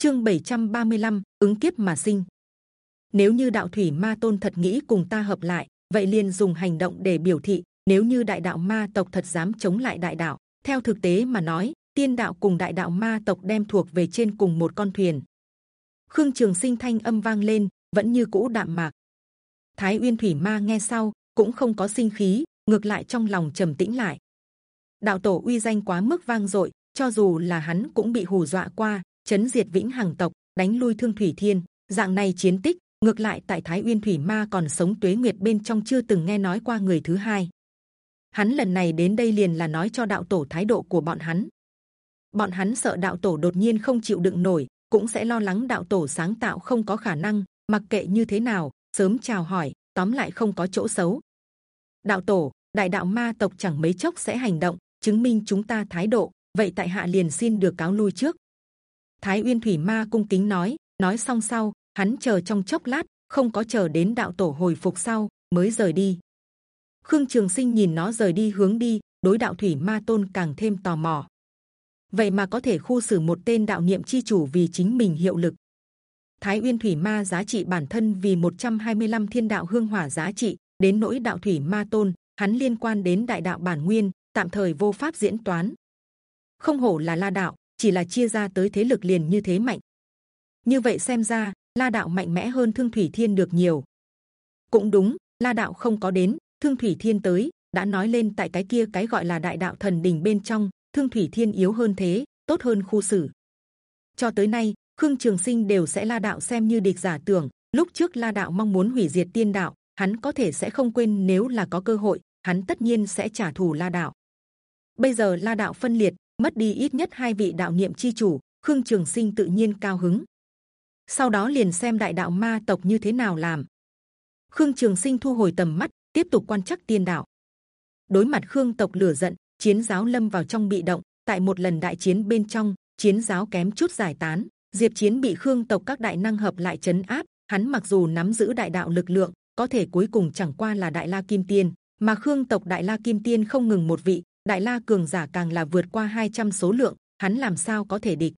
Chương 735, ứng kiếp mà sinh. Nếu như đạo thủy ma tôn thật nghĩ cùng ta hợp lại, vậy liền dùng hành động để biểu thị. Nếu như đại đạo ma tộc thật dám chống lại đại đạo, theo thực tế mà nói, tiên đạo cùng đại đạo ma tộc đem thuộc về trên cùng một con thuyền. Khương Trường Sinh thanh âm vang lên, vẫn như cũ đạm mạc. Thái Uyên Thủy Ma nghe sau cũng không có sinh khí, ngược lại trong lòng trầm tĩnh lại. Đạo tổ uy danh quá mức vang dội, cho dù là hắn cũng bị hù dọa qua, chấn diệt vĩnh hằng tộc, đánh lui thương thủy thiên, dạng này chiến tích ngược lại tại Thái Uyên Thủy Ma còn sống tuế nguyệt bên trong chưa từng nghe nói qua người thứ hai. Hắn lần này đến đây liền là nói cho đạo tổ thái độ của bọn hắn. Bọn hắn sợ đạo tổ đột nhiên không chịu đựng nổi, cũng sẽ lo lắng đạo tổ sáng tạo không có khả năng, mặc kệ như thế nào, sớm chào hỏi, tóm lại không có chỗ xấu. Đạo tổ, đại đạo ma tộc chẳng mấy chốc sẽ hành động, chứng minh chúng ta thái độ. Vậy tại hạ liền xin được cáo lui trước. Thái Uyên Thủy Ma cung kính nói, nói xong sau, hắn chờ trong chốc lát, không có chờ đến đạo tổ hồi phục sau mới rời đi. Khương Trường Sinh nhìn nó rời đi hướng đi, đối đạo thủy ma tôn càng thêm tò mò. Vậy mà có thể khu xử một tên đạo niệm chi chủ vì chính mình hiệu lực. Thái Uyên Thủy Ma giá trị bản thân vì 125 thiên đạo hương hỏa giá trị, đến nỗi đạo thủy ma tôn, hắn liên quan đến đại đạo bản nguyên, tạm thời vô pháp diễn toán. Không hổ là La đạo, chỉ là chia ra tới thế lực liền như thế mạnh. Như vậy xem ra, La đạo mạnh mẽ hơn Thương Thủy Thiên được nhiều. Cũng đúng, La đạo không có đến, Thương Thủy Thiên tới, đã nói lên tại cái kia cái gọi là đại đạo thần đình bên trong, Thương Thủy Thiên yếu hơn thế, tốt hơn khu xử. Cho tới nay, Khương Trường Sinh đều sẽ La đạo xem như địch giả tưởng. Lúc trước La đạo mong muốn hủy diệt tiên đạo, hắn có thể sẽ không quên nếu là có cơ hội, hắn tất nhiên sẽ trả thù La đạo. Bây giờ La đạo phân liệt, mất đi ít nhất hai vị đạo niệm chi chủ, Khương Trường Sinh tự nhiên cao hứng. Sau đó liền xem đại đạo ma tộc như thế nào làm. Khương Trường Sinh thu hồi tầm mắt, tiếp tục quan chắc tiên đạo. Đối mặt Khương tộc lửa giận, chiến giáo lâm vào trong bị động. Tại một lần đại chiến bên trong, chiến giáo kém chút giải tán. Diệp Chiến bị Khương tộc các đại năng hợp lại chấn áp. Hắn mặc dù nắm giữ đại đạo lực lượng, có thể cuối cùng chẳng qua là đại la kim tiên, mà Khương tộc đại la kim tiên không ngừng một vị, đại la cường giả càng là vượt qua 200 số lượng, hắn làm sao có thể địch?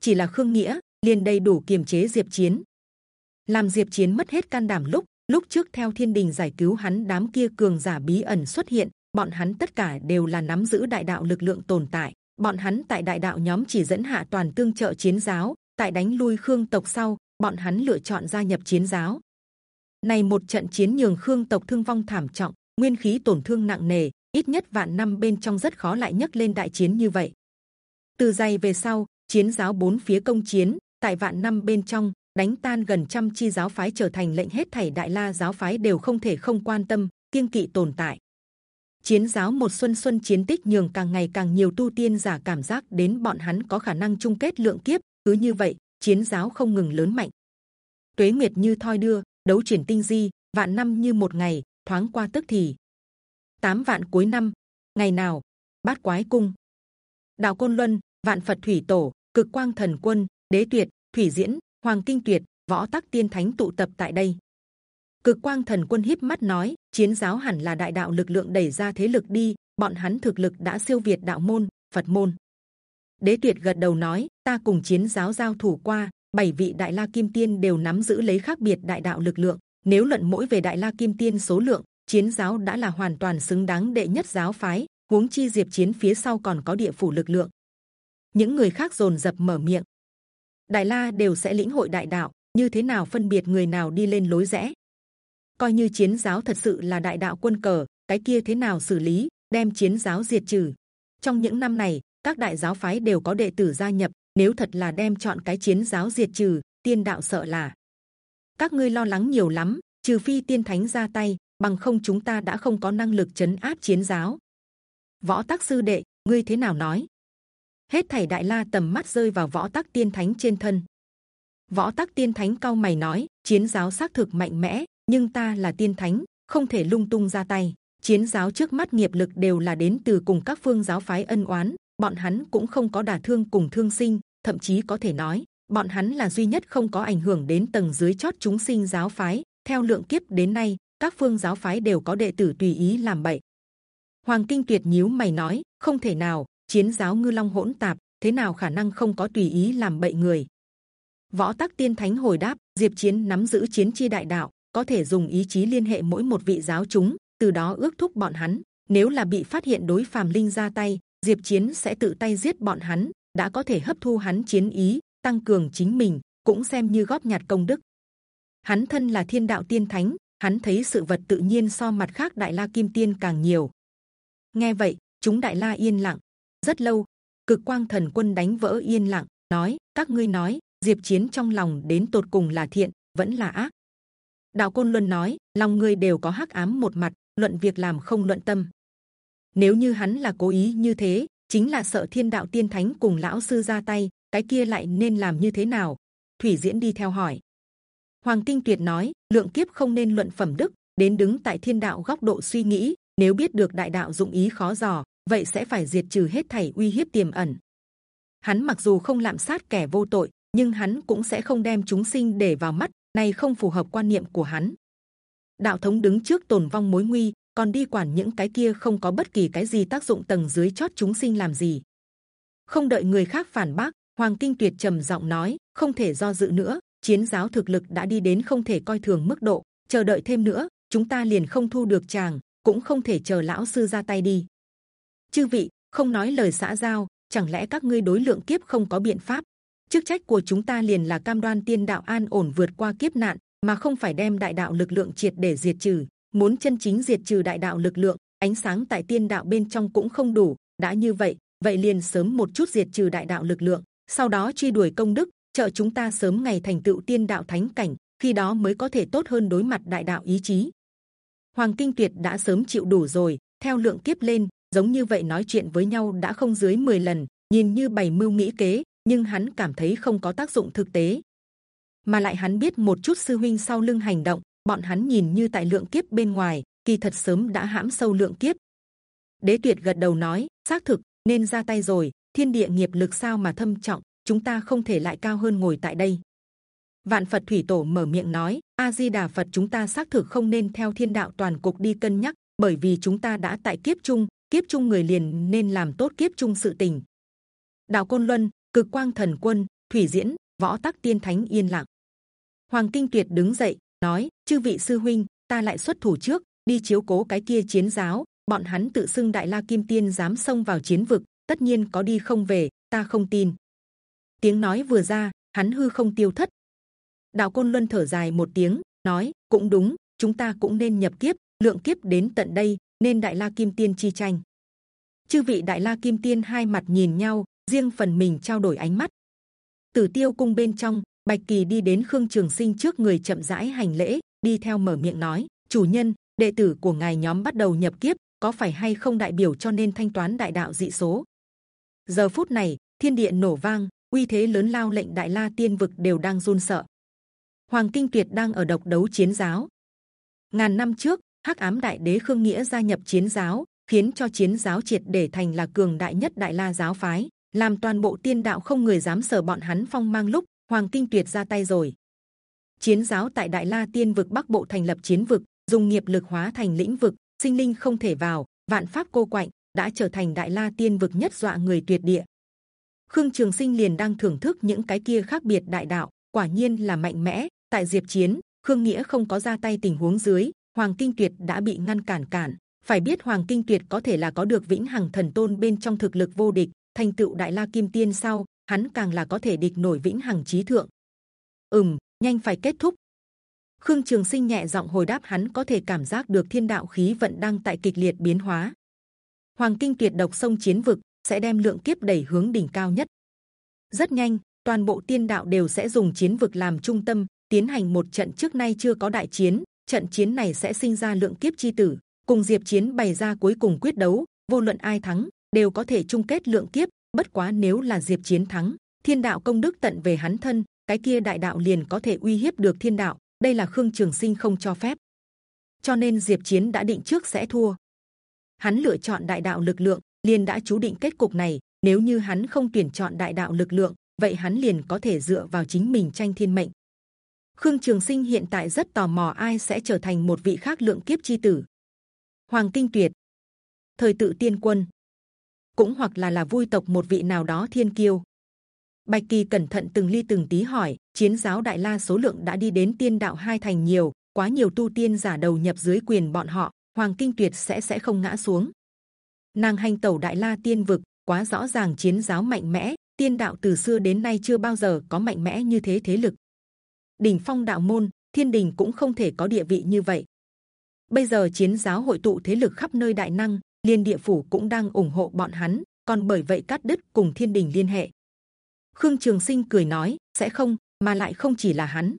Chỉ là Khương Nghĩa liền đầy đủ kiềm chế Diệp Chiến, làm Diệp Chiến mất hết can đảm lúc lúc trước theo Thiên Đình giải cứu hắn đám kia cường giả bí ẩn xuất hiện, bọn hắn tất cả đều là nắm giữ đại đạo lực lượng tồn tại. Bọn hắn tại đại đạo nhóm chỉ dẫn hạ toàn tương trợ chiến giáo, tại đánh lui Khương tộc sau, bọn hắn lựa chọn gia nhập chiến giáo. Này một trận chiến nhường Khương tộc thương vong thảm trọng, nguyên khí tổn thương nặng nề, ít nhất vạn năm bên trong rất khó lại nhấc lên đại chiến như vậy. Từ dày về sau, chiến giáo bốn phía công chiến, tại vạn năm bên trong đánh tan gần trăm chi giáo phái trở thành lệnh hết thảy đại la giáo phái đều không thể không quan tâm, kiên kỵ tồn tại. Chiến giáo một xuân xuân chiến tích nhường càng ngày càng nhiều tu tiên giả cảm giác đến bọn hắn có khả năng chung kết lượng kiếp. cứ như vậy, chiến giáo không ngừng lớn mạnh. Tuế nguyệt như thoi đưa, đấu chuyển tinh di, vạn năm như một ngày, thoáng qua tức thì tám vạn cuối năm, ngày nào, bát quái cung. Đạo côn luân, vạn phật thủy tổ, cực quang thần quân, đế tuyệt, thủy diễn, hoàng kinh tuyệt, võ tắc tiên thánh tụ tập tại đây. Cực quang thần quân híp mắt nói, chiến giáo hẳn là đại đạo lực lượng đẩy ra thế lực đi, bọn hắn thực lực đã siêu việt đạo môn, phật môn. Đế tuyệt gật đầu nói, ta cùng chiến giáo giao thủ qua, bảy vị đại la kim tiên đều nắm giữ lấy khác biệt đại đạo lực lượng, nếu luận mỗi về đại la kim tiên số lượng chiến giáo đã là hoàn toàn xứng đáng đệ nhất giáo phái, huống chi diệp chiến phía sau còn có địa phủ lực lượng. Những người khác rồn dập mở miệng. Đại la đều sẽ lĩnh hội đại đạo, như thế nào phân biệt người nào đi lên lối rẽ? Coi như chiến giáo thật sự là đại đạo quân cờ, cái kia thế nào xử lý, đem chiến giáo diệt trừ? Trong những năm này, các đại giáo phái đều có đệ tử gia nhập, nếu thật là đem chọn cái chiến giáo diệt trừ, tiên đạo sợ là. Các ngươi lo lắng nhiều lắm, trừ phi tiên thánh ra tay bằng không chúng ta đã không có năng lực chấn áp chiến giáo. Võ Tắc sư đệ, ngươi thế nào nói? Hết thảy đại la tầm mắt rơi vào võ Tắc tiên thánh trên thân. Võ Tắc tiên thánh cao mày nói, chiến giáo xác thực mạnh mẽ, nhưng ta là tiên thánh, không thể lung tung ra tay. Chiến giáo trước mắt nghiệp lực đều là đến từ cùng các phương giáo phái ân oán, bọn hắn cũng không có đả thương cùng thương sinh, thậm chí có thể nói bọn hắn là duy nhất không có ảnh hưởng đến tầng dưới chót chúng sinh giáo phái. Theo lượng kiếp đến nay, các phương giáo phái đều có đệ tử tùy ý làm bậy. Hoàng Kinh Tuyệt nhíu mày nói, không thể nào, chiến giáo ngư long hỗn tạp, thế nào khả năng không có tùy ý làm bậy người? Võ Tắc Tiên Thánh hồi đáp: Diệp Chiến nắm giữ chiến chi đại đạo, có thể dùng ý chí liên hệ mỗi một vị giáo chúng, từ đó ước thúc bọn hắn. Nếu là bị phát hiện đối phàm linh ra tay, Diệp Chiến sẽ tự tay giết bọn hắn. đã có thể hấp thu hắn chiến ý, tăng cường chính mình, cũng xem như góp nhặt công đức. Hắn thân là thiên đạo tiên thánh, hắn thấy sự vật tự nhiên so mặt khác đại la kim tiên càng nhiều. Nghe vậy, chúng đại la yên lặng. Rất lâu, cực quang thần quân đánh vỡ yên lặng, nói: các ngươi nói, diệp chiến trong lòng đến tột cùng là thiện, vẫn là ác. Đạo côn luân nói: lòng người đều có hắc ám một mặt, luận việc làm không luận tâm. Nếu như hắn là cố ý như thế, chính là sợ thiên đạo tiên thánh cùng lão sư ra tay, cái kia lại nên làm như thế nào? Thủy diễn đi theo hỏi. Hoàng Tinh Tuyệt nói, lượng kiếp không nên luận phẩm đức, đến đứng tại thiên đạo góc độ suy nghĩ. Nếu biết được đại đạo dụng ý khó dò, vậy sẽ phải diệt trừ hết thảy uy hiếp tiềm ẩn. Hắn mặc dù không lạm sát kẻ vô tội, nhưng hắn cũng sẽ không đem chúng sinh để vào mắt. Này không phù hợp quan niệm của hắn. Đạo thống đứng trước tồn vong mối nguy, còn đi quản những cái kia không có bất kỳ cái gì tác dụng tầng dưới chót chúng sinh làm gì? Không đợi người khác phản bác, Hoàng Kinh Tuyệt trầm giọng nói, không thể do dự nữa, chiến giáo thực lực đã đi đến không thể coi thường mức độ. Chờ đợi thêm nữa, chúng ta liền không thu được chàng, cũng không thể chờ lão sư ra tay đi. Chư vị, không nói lời xã giao, chẳng lẽ các ngươi đối lượng kiếp không có biện pháp? Chức trách của chúng ta liền là cam đoan tiên đạo an ổn vượt qua kiếp nạn, mà không phải đem đại đạo lực lượng triệt để diệt trừ. Muốn chân chính diệt trừ đại đạo lực lượng, ánh sáng tại tiên đạo bên trong cũng không đủ. Đã như vậy vậy liền sớm một chút diệt trừ đại đạo lực lượng, sau đó truy đuổi công đức trợ chúng ta sớm ngày thành tựu tiên đạo thánh cảnh, khi đó mới có thể tốt hơn đối mặt đại đạo ý chí. Hoàng kinh tuyệt đã sớm chịu đủ rồi, theo lượng kiếp lên, giống như vậy nói chuyện với nhau đã không dưới 10 lần, nhìn như bày mưu nghĩ kế, nhưng hắn cảm thấy không có tác dụng thực tế. Mà lại hắn biết một chút sư huynh sau lưng hành động, bọn hắn nhìn như tại lượng kiếp bên ngoài, kỳ thật sớm đã hãm sâu lượng kiếp. Đế tuyệt gật đầu nói, xác thực, nên ra tay rồi, thiên địa nghiệp lực sao mà thâm trọng chúng ta không thể lại cao hơn ngồi tại đây. Vạn Phật thủy tổ mở miệng nói: A Di Đà Phật, chúng ta xác thực không nên theo thiên đạo toàn cục đi cân nhắc, bởi vì chúng ta đã tại kiếp chung, kiếp chung người liền nên làm tốt kiếp chung sự tình. Đạo Côn Luân, Cực Quang Thần Quân, Thủy Diễn, Võ Tắc Tiên Thánh yên lặng. Hoàng Kinh Tuyệt đứng dậy nói: chư vị sư huynh, ta lại xuất thủ trước, đi chiếu cố cái kia chiến giáo. Bọn hắn tự xưng Đại La Kim Tiên dám xông vào chiến vực, tất nhiên có đi không về, ta không tin tiếng nói vừa ra, hắn hư không tiêu thất. Đạo côn luân thở dài một tiếng, nói, cũng đúng, chúng ta cũng nên nhập kiếp, lượng kiếp đến tận đây, nên đại la kim tiên chi tranh. Chư vị đại la kim tiên hai mặt nhìn nhau, riêng phần mình trao đổi ánh mắt. Tử tiêu cung bên trong, bạch kỳ đi đến khương trường sinh trước người chậm rãi hành lễ, đi theo mở miệng nói, chủ nhân, đệ tử của ngài nhóm bắt đầu nhập kiếp, có phải hay không đại biểu cho nên thanh toán đại đạo dị số? Giờ phút này, thiên địa nổ vang uy thế lớn lao lệnh đại la tiên vực đều đang run sợ. Hoàng kinh tuyệt đang ở độc đấu chiến giáo. Ngàn năm trước, hắc ám đại đế khương nghĩa gia nhập chiến giáo, khiến cho chiến giáo triệt để thành là cường đại nhất đại la giáo phái, làm toàn bộ tiên đạo không người dám sở bọn hắn phong mang lúc hoàng kinh tuyệt ra tay rồi. Chiến giáo tại đại la tiên vực bắc bộ thành lập chiến vực, dùng nghiệp lực hóa thành lĩnh vực, sinh linh không thể vào, vạn pháp cô quạnh, đã trở thành đại la tiên vực nhất dọa người tuyệt địa. Khương Trường Sinh liền đang thưởng thức những cái kia khác biệt đại đạo, quả nhiên là mạnh mẽ. Tại Diệp Chiến, Khương Nghĩa không có ra tay tình huống dưới, Hoàng Kinh Tuyệt đã bị ngăn cản cản. Phải biết Hoàng Kinh Tuyệt có thể là có được vĩnh hằng thần tôn bên trong thực lực vô địch, thành tựu Đại La Kim Tiên sau, hắn càng là có thể địch nổi vĩnh hằng trí thượng. Ừm, nhanh phải kết thúc. Khương Trường Sinh nhẹ giọng hồi đáp hắn có thể cảm giác được thiên đạo khí vận đang tại kịch liệt biến hóa. Hoàng Kinh Tuyệt độc sông chiến vực, sẽ đem lượng kiếp đẩy hướng đỉnh cao nhất. Rất nhanh, toàn bộ tiên đạo đều sẽ dùng chiến vực làm trung tâm tiến hành một trận trước nay chưa có đại chiến. Trận chiến này sẽ sinh ra lượng kiếp chi tử, cùng diệp chiến bày ra cuối cùng quyết đấu. Vô luận ai thắng, đều có thể chung kết lượng kiếp. Bất quá nếu là diệp chiến thắng, thiên đạo công đức tận về hắn thân, cái kia đại đạo liền có thể uy hiếp được thiên đạo. Đây là khương trường sinh không cho phép. Cho nên diệp chiến đã định trước sẽ thua. Hắn lựa chọn đại đạo lực lượng, liền đã chú định kết cục này. Nếu như hắn không tuyển chọn đại đạo lực lượng, vậy hắn liền có thể dựa vào chính mình tranh thiên mệnh. Khương Trường Sinh hiện tại rất tò mò ai sẽ trở thành một vị khác lượng kiếp chi tử. Hoàng Kinh Tuyệt, thời tự tiên quân, cũng hoặc là là vui tộc một vị nào đó thiên kiêu. Bạch Kỳ cẩn thận từng ly từng tí hỏi, chiến giáo Đại La số lượng đã đi đến tiên đạo hai thành nhiều, quá nhiều tu tiên giả đầu nhập dưới quyền bọn họ, Hoàng Kinh Tuyệt sẽ sẽ không ngã xuống. Nàng hành tẩu Đại La tiên vực, quá rõ ràng chiến giáo mạnh mẽ, tiên đạo từ xưa đến nay chưa bao giờ có mạnh mẽ như thế thế lực. Đỉnh phong đạo môn, thiên đình cũng không thể có địa vị như vậy. Bây giờ chiến giáo hội tụ thế lực khắp nơi đại năng, liên địa phủ cũng đang ủng hộ bọn hắn, còn bởi vậy cắt đứt cùng thiên đình liên hệ. Khương Trường Sinh cười nói, sẽ không, mà lại không chỉ là hắn.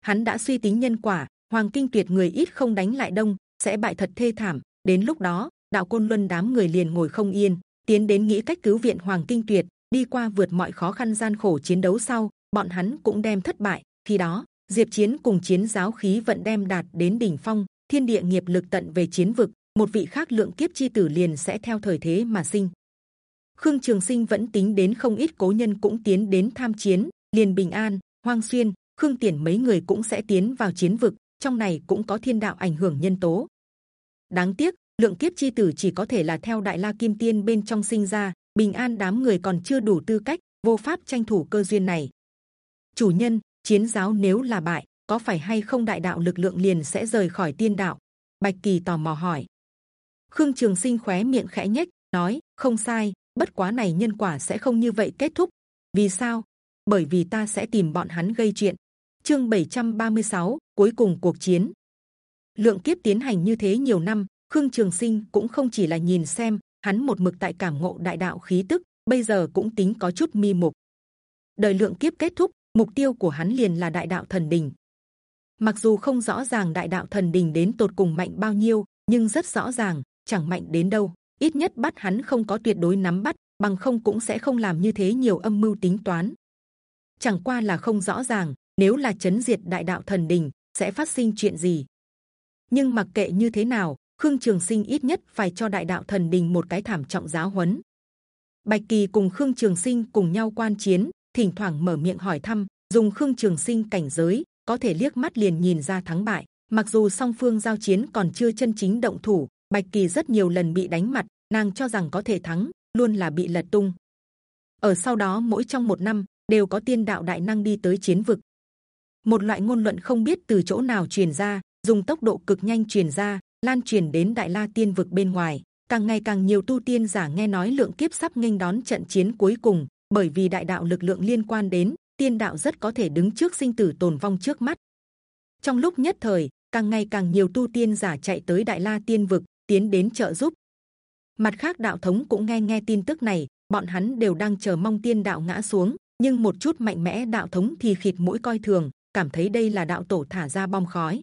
Hắn đã suy tính nhân quả, Hoàng Kinh Tuyệt người ít không đánh lại đông, sẽ bại thật thê thảm. Đến lúc đó, đạo côn luân đám người liền ngồi không yên, tiến đến nghĩ cách cứu viện Hoàng Kinh Tuyệt, đi qua vượt mọi khó khăn gian khổ chiến đấu sau, bọn hắn cũng đem thất bại. Khi đó, Diệp Chiến cùng chiến giáo khí vận đem đạt đến đỉnh phong, thiên địa nghiệp lực tận về chiến vực, một vị khác lượng kiếp chi tử liền sẽ theo thời thế mà sinh. Khương Trường Sinh vẫn tính đến không ít cố nhân cũng tiến đến tham chiến, liền Bình An, Hoang Xuyên, Khương Tiền mấy người cũng sẽ tiến vào chiến vực. Trong này cũng có thiên đạo ảnh hưởng nhân tố. Đáng tiếc, lượng kiếp chi tử chỉ có thể là theo Đại La Kim Tiên bên trong sinh ra. Bình An đám người còn chưa đủ tư cách, vô pháp tranh thủ cơ duyên này. Chủ nhân, chiến giáo nếu là bại, có phải hay không đại đạo lực lượng liền sẽ rời khỏi tiên đạo? Bạch Kỳ tò mò hỏi. Khương Trường Sinh khóe miệng khẽ nhếch, nói: không sai, bất quá này nhân quả sẽ không như vậy kết thúc. Vì sao? Bởi vì ta sẽ tìm bọn hắn gây chuyện. Chương 736, cuối cùng cuộc chiến. Lượng kiếp tiến hành như thế nhiều năm, Khương Trường Sinh cũng không chỉ là nhìn xem, hắn một mực tại cảm ngộ đại đạo khí tức, bây giờ cũng tính có chút mi mục. Đời lượng kiếp kết thúc, mục tiêu của hắn liền là đại đạo thần đình. Mặc dù không rõ ràng đại đạo thần đình đến tột cùng mạnh bao nhiêu, nhưng rất rõ ràng, chẳng mạnh đến đâu ít nhất bắt hắn không có tuyệt đối nắm bắt, bằng không cũng sẽ không làm như thế nhiều âm mưu tính toán. Chẳng qua là không rõ ràng, nếu là chấn diệt đại đạo thần đình sẽ phát sinh chuyện gì. Nhưng mặc kệ như thế nào, Khương Trường Sinh ít nhất phải cho đại đạo thần đình một cái thảm trọng giáo huấn. Bạch Kỳ cùng Khương Trường Sinh cùng nhau quan chiến, thỉnh thoảng mở miệng hỏi thăm, dùng Khương Trường Sinh cảnh giới có thể liếc mắt liền nhìn ra thắng bại. Mặc dù song phương giao chiến còn chưa chân chính động thủ, Bạch Kỳ rất nhiều lần bị đánh mặt, nàng cho rằng có thể thắng, luôn là bị lật tung. Ở sau đó mỗi trong một năm đều có tiên đạo đại năng đi tới chiến vực. Một loại ngôn luận không biết từ chỗ nào truyền ra, dùng tốc độ cực nhanh truyền ra, lan truyền đến đại la tiên vực bên ngoài. Càng ngày càng nhiều tu tiên giả nghe nói lượng kiếp sắp nghênh đón trận chiến cuối cùng, bởi vì đại đạo lực lượng liên quan đến tiên đạo rất có thể đứng trước sinh tử tồn vong trước mắt. Trong lúc nhất thời, càng ngày càng nhiều tu tiên giả chạy tới đại la tiên vực, tiến đến trợ giúp. Mặt khác đạo thống cũng nghe nghe tin tức này, bọn hắn đều đang chờ mong tiên đạo ngã xuống, nhưng một chút mạnh mẽ đạo thống thì khịt mũi coi thường, cảm thấy đây là đạo tổ thả ra bom khói.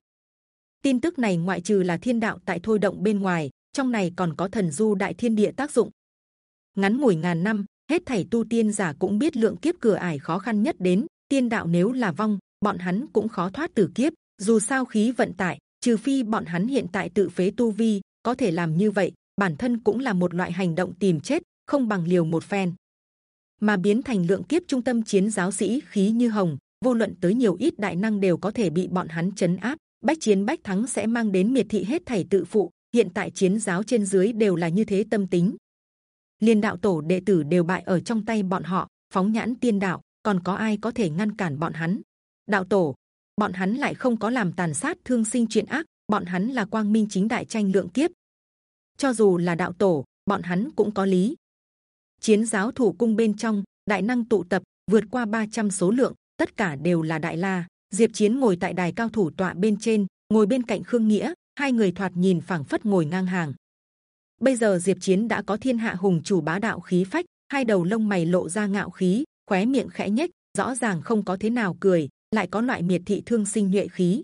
Tin tức này ngoại trừ là thiên đạo tại thôi động bên ngoài, trong này còn có thần du đại thiên địa tác dụng. Ngắn ngủi ngàn năm, hết thảy tu tiên giả cũng biết lượng kiếp cửa ải khó khăn nhất đến. Tiên đạo nếu là vong, bọn hắn cũng khó thoát từ kiếp. Dù sao khí vận tải, trừ phi bọn hắn hiện tại tự phế tu vi, có thể làm như vậy bản thân cũng là một loại hành động tìm chết không bằng liều một phen mà biến thành lượng kiếp trung tâm chiến giáo sĩ khí như hồng vô luận tới nhiều ít đại năng đều có thể bị bọn hắn chấn áp bách chiến bách thắng sẽ mang đến miệt thị hết thảy tự phụ, hiện tại chiến giáo trên dưới đều là như thế tâm tính. Liên đạo tổ đệ tử đều bại ở trong tay bọn họ, phóng nhãn tiên đạo, còn có ai có thể ngăn cản bọn hắn? Đạo tổ, bọn hắn lại không có làm tàn sát thương sinh chuyện ác, bọn hắn là quang minh chính đại tranh lượng kiếp. Cho dù là đạo tổ, bọn hắn cũng có lý. Chiến giáo thủ cung bên trong, đại năng tụ tập, vượt qua 300 số lượng, tất cả đều là đại la diệp chiến ngồi tại đài cao thủ tọa bên trên, ngồi bên cạnh khương nghĩa, hai người thoạt nhìn phảng phất ngồi ngang hàng. Bây giờ diệp chiến đã có thiên hạ hùng chủ bá đạo khí phách, hai đầu lông mày lộ ra ngạo khí, khóe miệng khẽ nhếch, rõ ràng không có thế nào cười, lại có loại miệt thị thương sinh nhuệ khí.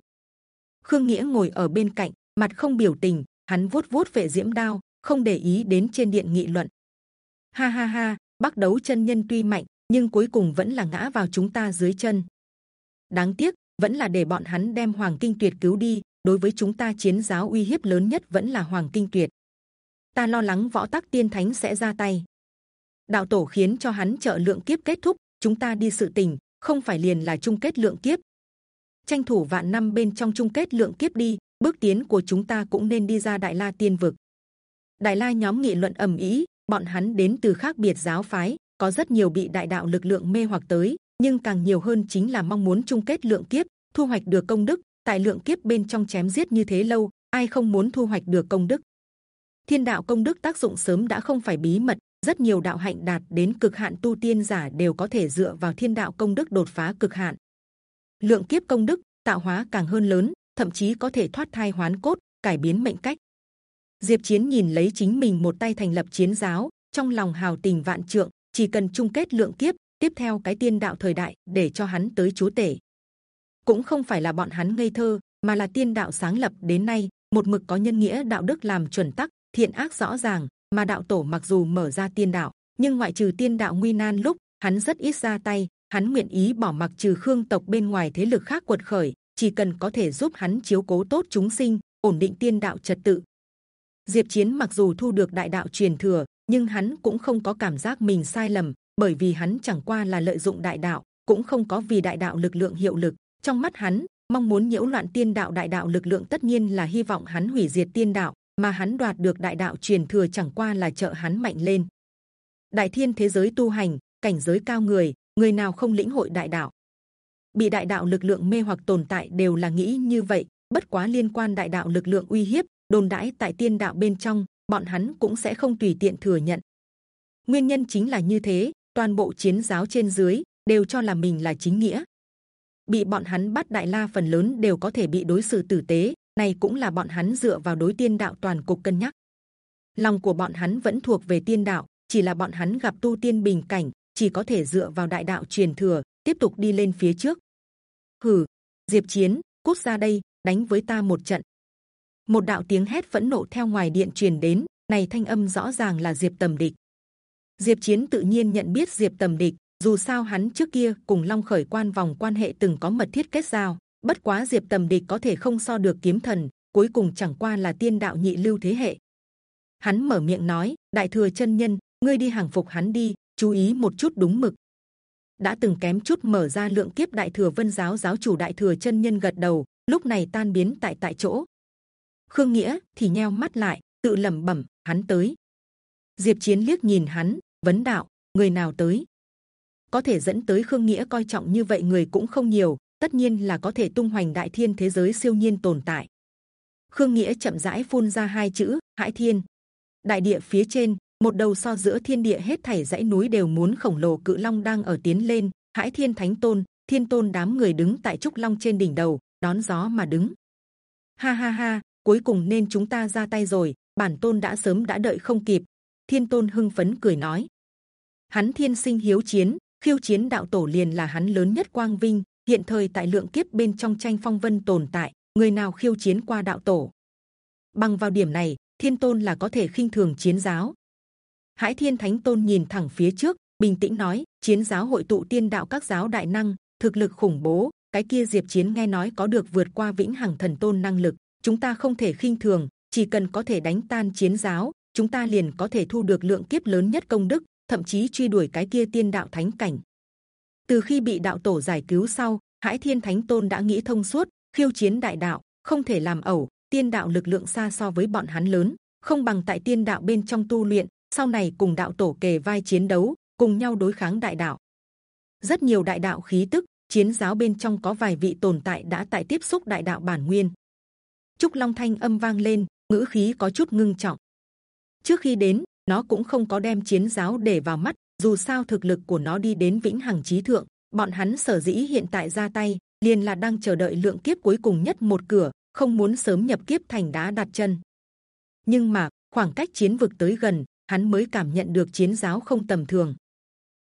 Khương nghĩa ngồi ở bên cạnh, mặt không biểu tình, hắn vuốt vuốt vệ diễm đao, không để ý đến trên điện nghị luận. Ha ha ha bắc đấu chân nhân tuy mạnh, nhưng cuối cùng vẫn là ngã vào chúng ta dưới chân đáng tiếc, vẫn là để bọn hắn đem hoàng kinh tuyệt cứu đi, đối với chúng ta chiến giáo uy hiếp lớn nhất vẫn là hoàng kinh tuyệt. Ta lo lắng võ tắc tiên thánh sẽ ra tay. Đạo tổ khiến cho hắn trợ lượng kiếp kết thúc, chúng ta đi sự tình, không phải liền là chung kết lượng kiếp. Tranh thủ vạn năm bên trong chung kết lượng kiếp đi, bước tiến của chúng ta cũng nên đi ra đại la tiên vực. Đại la nhóm nghị luận ầm ĩ, bọn hắn đến từ khác biệt giáo phái, có rất nhiều bị đại đạo lực lượng mê hoặc tới nhưng càng nhiều hơn chính là mong muốn chung kết lượng kiếp, thu hoạch được công đức, tại lượng kiếp bên trong chém giết như thế lâu, ai không muốn thu hoạch được công đức? Thiên đạo công đức tác dụng sớm đã không phải bí mật, rất nhiều đạo hạnh đạt đến cực hạn tu tiên giả đều có thể dựa vào thiên đạo công đức đột phá cực hạn. Lượng kiếp công đức, tạo hóa càng hơn lớn, thậm chí có thể thoát thai hoán cốt, cải biến mệnh cách. Diệp chiến nhìn lấy chính mình một tay thành lập chiến giáo, trong lòng hào tình vạn trượng, chỉ cần chung kết lượng kiếp tiếp theo cái tiên đạo thời đại, để cho hắn tới chúa tể. Cũng không phải là bọn hắn ngây thơ, mà là tiên đạo sáng lập đến nay, một mực có nhân nghĩa đạo đức làm chuẩn tắc, thiện ác rõ ràng, mà đạo tổ mặc dù mở ra tiên đạo, nhưng ngoại trừ tiên đạo nguy nan lúc, hắn rất ít ra tay, hắn nguyện ý bỏ mặc trừ khương tộc bên ngoài thế lực khác quật khởi, chỉ cần có thể giúp hắn chiếu cố tốt chúng sinh, ổn định tiên đạo trật tự. Diệp chiến mặc dù thu được đại đạo truyền thừa, nhưng hắn cũng không có cảm giác mình sai lầm bởi vì hắn chẳng qua là lợi dụng đại đạo, cũng không có vì đại đạo lực lượng hiệu lực. Trong mắt hắn, mong muốn nhiễu loạn tiên đạo, đại đạo lực lượng tất nhiên là hy vọng hắn hủy diệt tiên đạo, mà hắn đoạt được đại đạo truyền thừa chẳng qua là trợ hắn mạnh lên. Đại thiên thế giới tu hành, cảnh giới cao người người nào không lĩnh hội đại đạo? Bị đại đạo lực lượng mê hoặc tồn tại đều là nghĩ như vậy, bất quá liên quan đại đạo lực lượng uy hiếp, đồn đãi tại tiên đạo bên trong, bọn hắn cũng sẽ không tùy tiện thừa nhận. Nguyên nhân chính là như thế toàn bộ chiến giáo trên dưới đều cho là mình là chính nghĩa. Bị bọn hắn bắt đại la phần lớn đều có thể bị đối xử tử tế, này cũng là bọn hắn dựa vào đối tiên đạo toàn cục cân nhắc. Lòng của bọn hắn vẫn thuộc về tiên đạo, chỉ là bọn hắn gặp tu tiên bình cảnh, chỉ có thể dựa vào đại đạo truyền thừa, tiếp tục đi lên phía trước. Hừ, diệp chiến, cút ra đây, đánh với ta một trận. Một đạo tiếng hét phẫn nộ theo ngoài điện truyền đến, này thanh âm rõ ràng là diệp tầm địch diệp chiến tự nhiên nhận biết diệp tầm địch, dù sao hắn trước kia cùng long khởi quan vòng quan hệ từng có mật thiết kết giao, bất quá diệp tầm địch có thể không so được kiếm thần, cuối cùng chẳng qua là tiên đạo nhị lưu thế hệ. Hắn mở miệng nói, đại thừa chân nhân, ngươi đi hàng phục hắn đi, chú ý một chút đúng mực. Đã từng kém chút mở ra lượng kiếp đại thừa vân giáo giáo chủ đại thừa chân nhân gật đầu, lúc này tan biến tại tại chỗ. Khương nghĩa thì nheo mắt lại, tự lẩm bẩm, hắn tới. Diệp chiến liếc nhìn hắn vấn đạo, người nào tới. Có thể dẫn tới khương nghĩa coi trọng như vậy người cũng không nhiều, tất nhiên là có thể tung hoành đại thiên thế giới siêu nhiên tồn tại. Khương nghĩa chậm rãi phun ra hai chữ, hãi thiên. Đại địa phía trên, một đầu so giữa thiên địa hết thảy dãy núi đều muốn khổng lồ cự long đang ở tiến lên. Hãi thiên thánh tôn, thiên tôn đám người đứng tại trúc long trên đỉnh đầu, đón gió mà đứng. Ha ha ha, cuối cùng nên chúng ta ra tay rồi, bản tôn đã sớm đã đợi không kịp. Thiên tôn hưng phấn cười nói hắn thiên sinh hiếu chiến khiêu chiến đạo tổ liền là hắn lớn nhất quang vinh hiện thời tại lượng kiếp bên trong tranh phong vân tồn tại người nào khiêu chiến qua đạo tổ bằng vào điểm này thiên tôn là có thể khinh thường chiến giáo Hải Thiên Thánh Tôn nhìn thẳng phía trước, bình tĩnh nói: Chiến giáo hội tụ tiên đạo các giáo đại năng, thực lực khủng bố. Cái kia Diệp Chiến nghe nói có được vượt qua vĩnh hằng thần tôn năng lực, chúng ta không thể khinh thường. Chỉ cần có thể đánh tan chiến giáo, chúng ta liền có thể thu được lượng kiếp lớn nhất công đức, thậm chí truy đuổi cái kia tiên đạo thánh cảnh. Từ khi bị đạo tổ giải cứu sau, Hải Thiên Thánh Tôn đã nghĩ thông suốt, khiêu chiến đại đạo không thể làm ẩu. Tiên đạo lực lượng xa so với bọn hắn lớn, không bằng tại tiên đạo bên trong tu luyện, sau này cùng đạo tổ kề vai chiến đấu, cùng nhau đối kháng đại đạo. Rất nhiều đại đạo khí tức, chiến giáo bên trong có vài vị tồn tại đã tại tiếp xúc đại đạo bản nguyên. Trúc Long thanh âm vang lên, ngữ khí có chút ngưng trọng. Trước khi đến, nó cũng không có đem chiến giáo để vào mắt. Dù sao thực lực của nó đi đến vĩnh hằng trí thượng, bọn hắn sở dĩ hiện tại ra tay, liền là đang chờ đợi lượng kiếp cuối cùng nhất một cửa, không muốn sớm nhập kiếp thành đá đặt chân. Nhưng mà khoảng cách chiến vực tới gần, hắn mới cảm nhận được chiến giáo không tầm thường.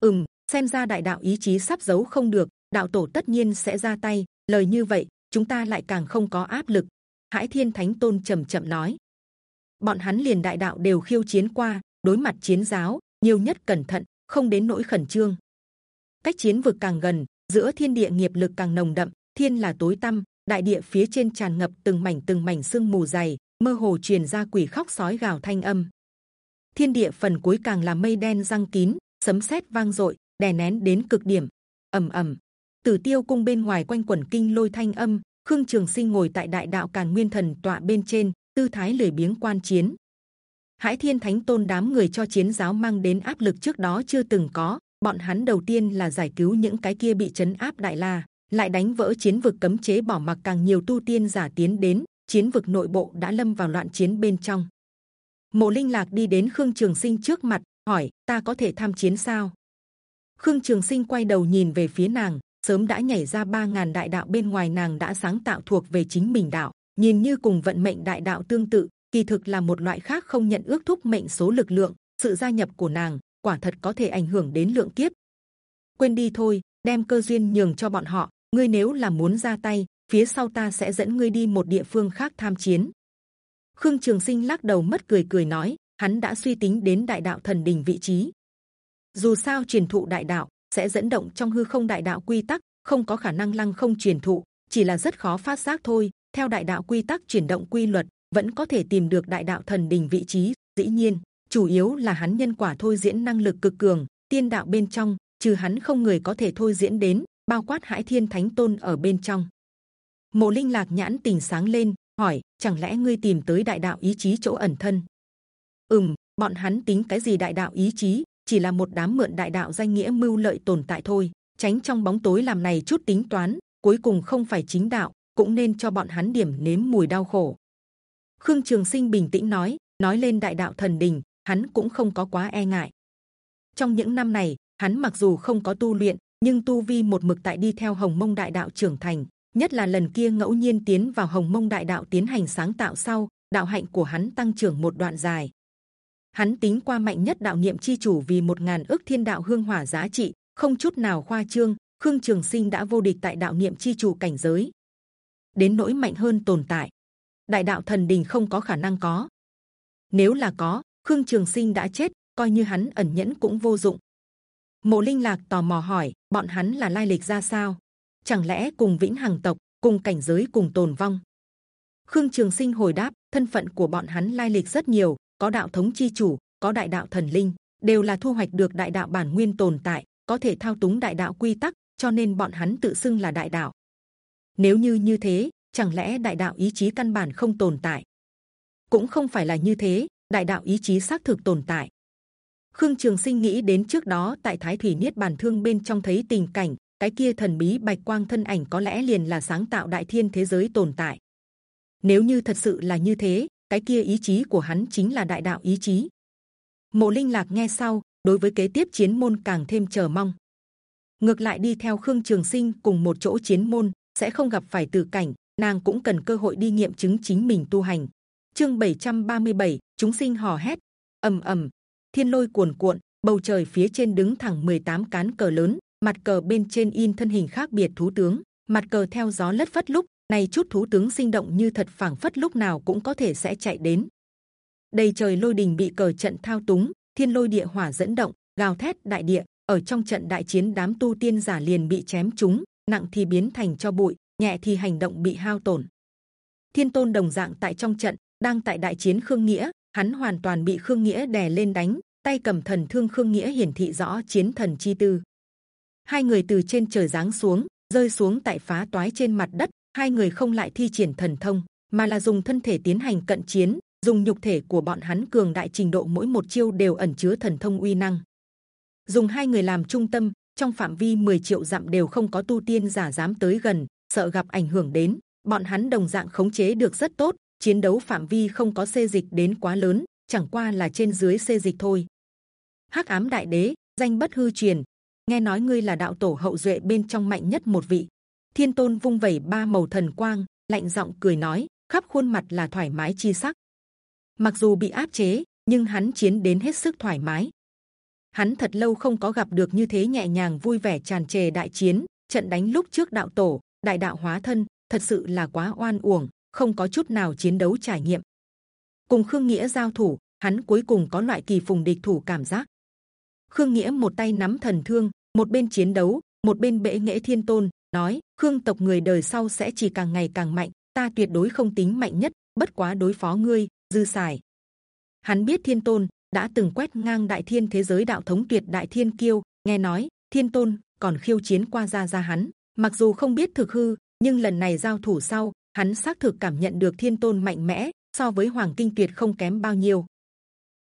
Ừm, xem ra đại đạo ý chí sắp giấu không được, đạo tổ tất nhiên sẽ ra tay. Lời như vậy, chúng ta lại càng không có áp lực. Hải Thiên Thánh Tôn trầm chậm nói, bọn hắn liền đại đạo đều khiêu chiến qua, đối mặt chiến giáo, nhiều nhất cẩn thận, không đến nỗi khẩn trương. Cách chiến vực càng gần, giữa thiên địa nghiệp lực càng nồng đậm, thiên là tối tăm, đại địa phía trên tràn ngập từng mảnh từng mảnh sương mù dày, mơ hồ truyền ra quỷ khóc sói gào thanh âm. Thiên địa phần cuối càng là mây đen răng kín sấm sét vang dội đè nén đến cực điểm. Ầm ầm. Tử tiêu cung bên ngoài quanh quẩn kinh lôi thanh âm khương trường sinh ngồi tại đại đạo càn nguyên thần tọa bên trên tư thái lười biếng quan chiến Hải Thiên Thánh Tôn đám người cho chiến giáo mang đến áp lực trước đó chưa từng có. Bọn hắn đầu tiên là giải cứu những cái kia bị chấn áp đại la, lại đánh vỡ chiến vực cấm chế bỏ mặc càng nhiều tu tiên giả tiến đến. Chiến vực nội bộ đã lâm vào loạn chiến bên trong. Mộ Linh Lạc đi đến Khương Trường Sinh trước mặt, hỏi: Ta có thể tham chiến sao? Khương Trường Sinh quay đầu nhìn về phía nàng, sớm đã nhảy ra ba ngàn đại đạo bên ngoài nàng đã sáng tạo thuộc về chính mình đạo, nhìn như cùng vận mệnh đại đạo tương tự, kỳ thực là một loại khác không nhận ước thúc mệnh số lực lượng. Sự gia nhập của nàng quả thật có thể ảnh hưởng đến lượng kiếp. Quên đi thôi, đem cơ duyên nhường cho bọn họ. Ngươi nếu là muốn ra tay, phía sau ta sẽ dẫn ngươi đi một địa phương khác tham chiến. Khương Trường Sinh lắc đầu mất cười cười nói, hắn đã suy tính đến đại đạo thần đình vị trí. Dù sao truyền thụ đại đạo sẽ dẫn động trong hư không đại đạo quy tắc, không có khả năng lăng không truyền thụ, chỉ là rất khó phát giác thôi. Theo đại đạo quy tắc chuyển động quy luật, vẫn có thể tìm được đại đạo thần đình vị trí. Dĩ nhiên, chủ yếu là hắn nhân quả thôi diễn năng lực cực cường, tiên đạo bên trong trừ hắn không người có thể thôi diễn đến, bao quát hải thiên thánh tôn ở bên trong. Mộ Linh lạc nhãn tình sáng lên, hỏi: chẳng lẽ ngươi tìm tới đại đạo ý chí chỗ ẩn thân? Ừm, bọn hắn tính cái gì đại đạo ý chí? Chỉ là một đám mượn đại đạo danh nghĩa mưu lợi tồn tại thôi. Tránh trong bóng tối làm này chút tính toán, cuối cùng không phải chính đạo, cũng nên cho bọn hắn điểm nếm mùi đau khổ. Khương Trường Sinh bình tĩnh nói, nói lên đại đạo thần đình, hắn cũng không có quá e ngại. Trong những năm này, hắn mặc dù không có tu luyện, nhưng tu vi một mực tại đi theo Hồng Mông Đại Đạo trưởng thành. Nhất là lần kia ngẫu nhiên tiến vào Hồng Mông Đại Đạo tiến hành sáng tạo sau, đạo hạnh của hắn tăng trưởng một đoạn dài. Hắn tính qua mạnh nhất đạo niệm chi chủ vì một ngàn ước thiên đạo hương hỏa giá trị, không chút nào khoa trương. Khương Trường Sinh đã vô địch tại đạo niệm chi chủ cảnh giới. Đến nỗi mạnh hơn tồn tại, đại đạo thần đình không có khả năng có. Nếu là có, Khương Trường Sinh đã chết, coi như hắn ẩn nhẫn cũng vô dụng. Mộ Linh Lạc tò mò hỏi, bọn hắn là lai lịch ra sao? Chẳng lẽ cùng Vĩnh Hằng tộc, cùng cảnh giới cùng tồn vong? Khương Trường Sinh hồi đáp, thân phận của bọn hắn lai lịch rất nhiều, có đạo thống chi chủ, có đại đạo thần linh, đều là thu hoạch được đại đạo bản nguyên tồn tại, có thể thao túng đại đạo quy tắc, cho nên bọn hắn tự xưng là đại đạo. Nếu như như thế, chẳng lẽ đại đạo ý chí căn bản không tồn tại? Cũng không phải là như thế, đại đạo ý chí xác thực tồn tại. Khương Trường Sinh nghĩ đến trước đó tại Thái Thủy Niết Bàn Thương bên trong thấy tình cảnh, cái kia thần bí bạch quang thân ảnh có lẽ liền là sáng tạo đại thiên thế giới tồn tại. Nếu như thật sự là như thế, cái kia ý chí của hắn chính là đại đạo ý chí. Mộ Linh Lạc nghe sau, đối với kế tiếp chiến môn càng thêm chờ mong. Ngược lại đi theo Khương Trường Sinh cùng một chỗ chiến môn sẽ không gặp phải tử cảnh, nàng cũng cần cơ hội đi nghiệm chứng chính mình tu hành. Chương 737, chúng sinh hò hét, ầm ầm, thiên lôi cuồn cuộn, bầu trời phía trên đứng thẳng 18 cán cờ lớn, mặt cờ bên trên in thân hình khác biệt thú tướng, mặt cờ theo gió lất phất lúc này chút thú tướng sinh động như thật phảng phất lúc nào cũng có thể sẽ chạy đến. Đầy trời lôi đình bị cờ trận thao túng, thiên lôi địa hỏa dẫn động, gào thét đại địa. Ở trong trận đại chiến đám tu tiên giả liền bị chém trúng, nặng thì biến thành cho bụi, nhẹ thì hành động bị hao tổn. Thiên tôn đồng dạng tại trong trận đang tại đại chiến khương nghĩa, hắn hoàn toàn bị khương nghĩa đè lên đánh, tay cầm thần thương khương nghĩa hiển thị rõ chiến thần chi tư. Hai người từ trên trời giáng xuống, rơi xuống tại phá toái trên mặt đất. Hai người không lại thi triển thần thông, mà là dùng thân thể tiến hành cận chiến, dùng nhục thể của bọn hắn cường đại trình độ mỗi một chiêu đều ẩn chứa thần thông uy năng. Dùng hai người làm trung tâm, trong phạm vi 10 triệu dặm đều không có tu tiên giả dám tới gần, sợ gặp ảnh hưởng đến. Bọn hắn đồng dạng khống chế được rất tốt, chiến đấu phạm vi không có xê dịch đến quá lớn, chẳng qua là trên dưới xê dịch thôi. Hắc ám đại đế, danh bất hư truyền, nghe nói ngươi là đạo tổ hậu duệ bên trong mạnh nhất một vị. Thiên tôn vung vẩy ba màu thần quang, lạnh giọng cười nói, khắp khuôn mặt là thoải mái chi sắc. Mặc dù bị áp chế, nhưng hắn chiến đến hết sức thoải mái. Hắn thật lâu không có gặp được như thế nhẹ nhàng vui vẻ tràn trề đại chiến, trận đánh lúc trước đạo tổ, đại đạo hóa thân, thật sự là quá oan uổng không có chút nào chiến đấu trải nghiệm. Cùng Khương Nghĩa giao thủ, hắn cuối cùng có loại kỳ phùng địch thủ cảm giác. Khương Nghĩa một tay nắm thần thương, một bên chiến đấu, một bên bệ nghệ thiên tôn nói: Khương tộc người đời sau sẽ chỉ càng ngày càng mạnh, ta tuyệt đối không tính mạnh nhất, bất quá đối phó ngươi dư xài. Hắn biết thiên tôn đã từng quét ngang đại thiên thế giới đạo thống tuyệt đại thiên kiêu, nghe nói thiên tôn còn khiêu chiến qua ra ra hắn, mặc dù không biết thực hư, nhưng lần này giao thủ sau hắn xác thực cảm nhận được thiên tôn mạnh mẽ so với hoàng kinh tuyệt không kém bao nhiêu.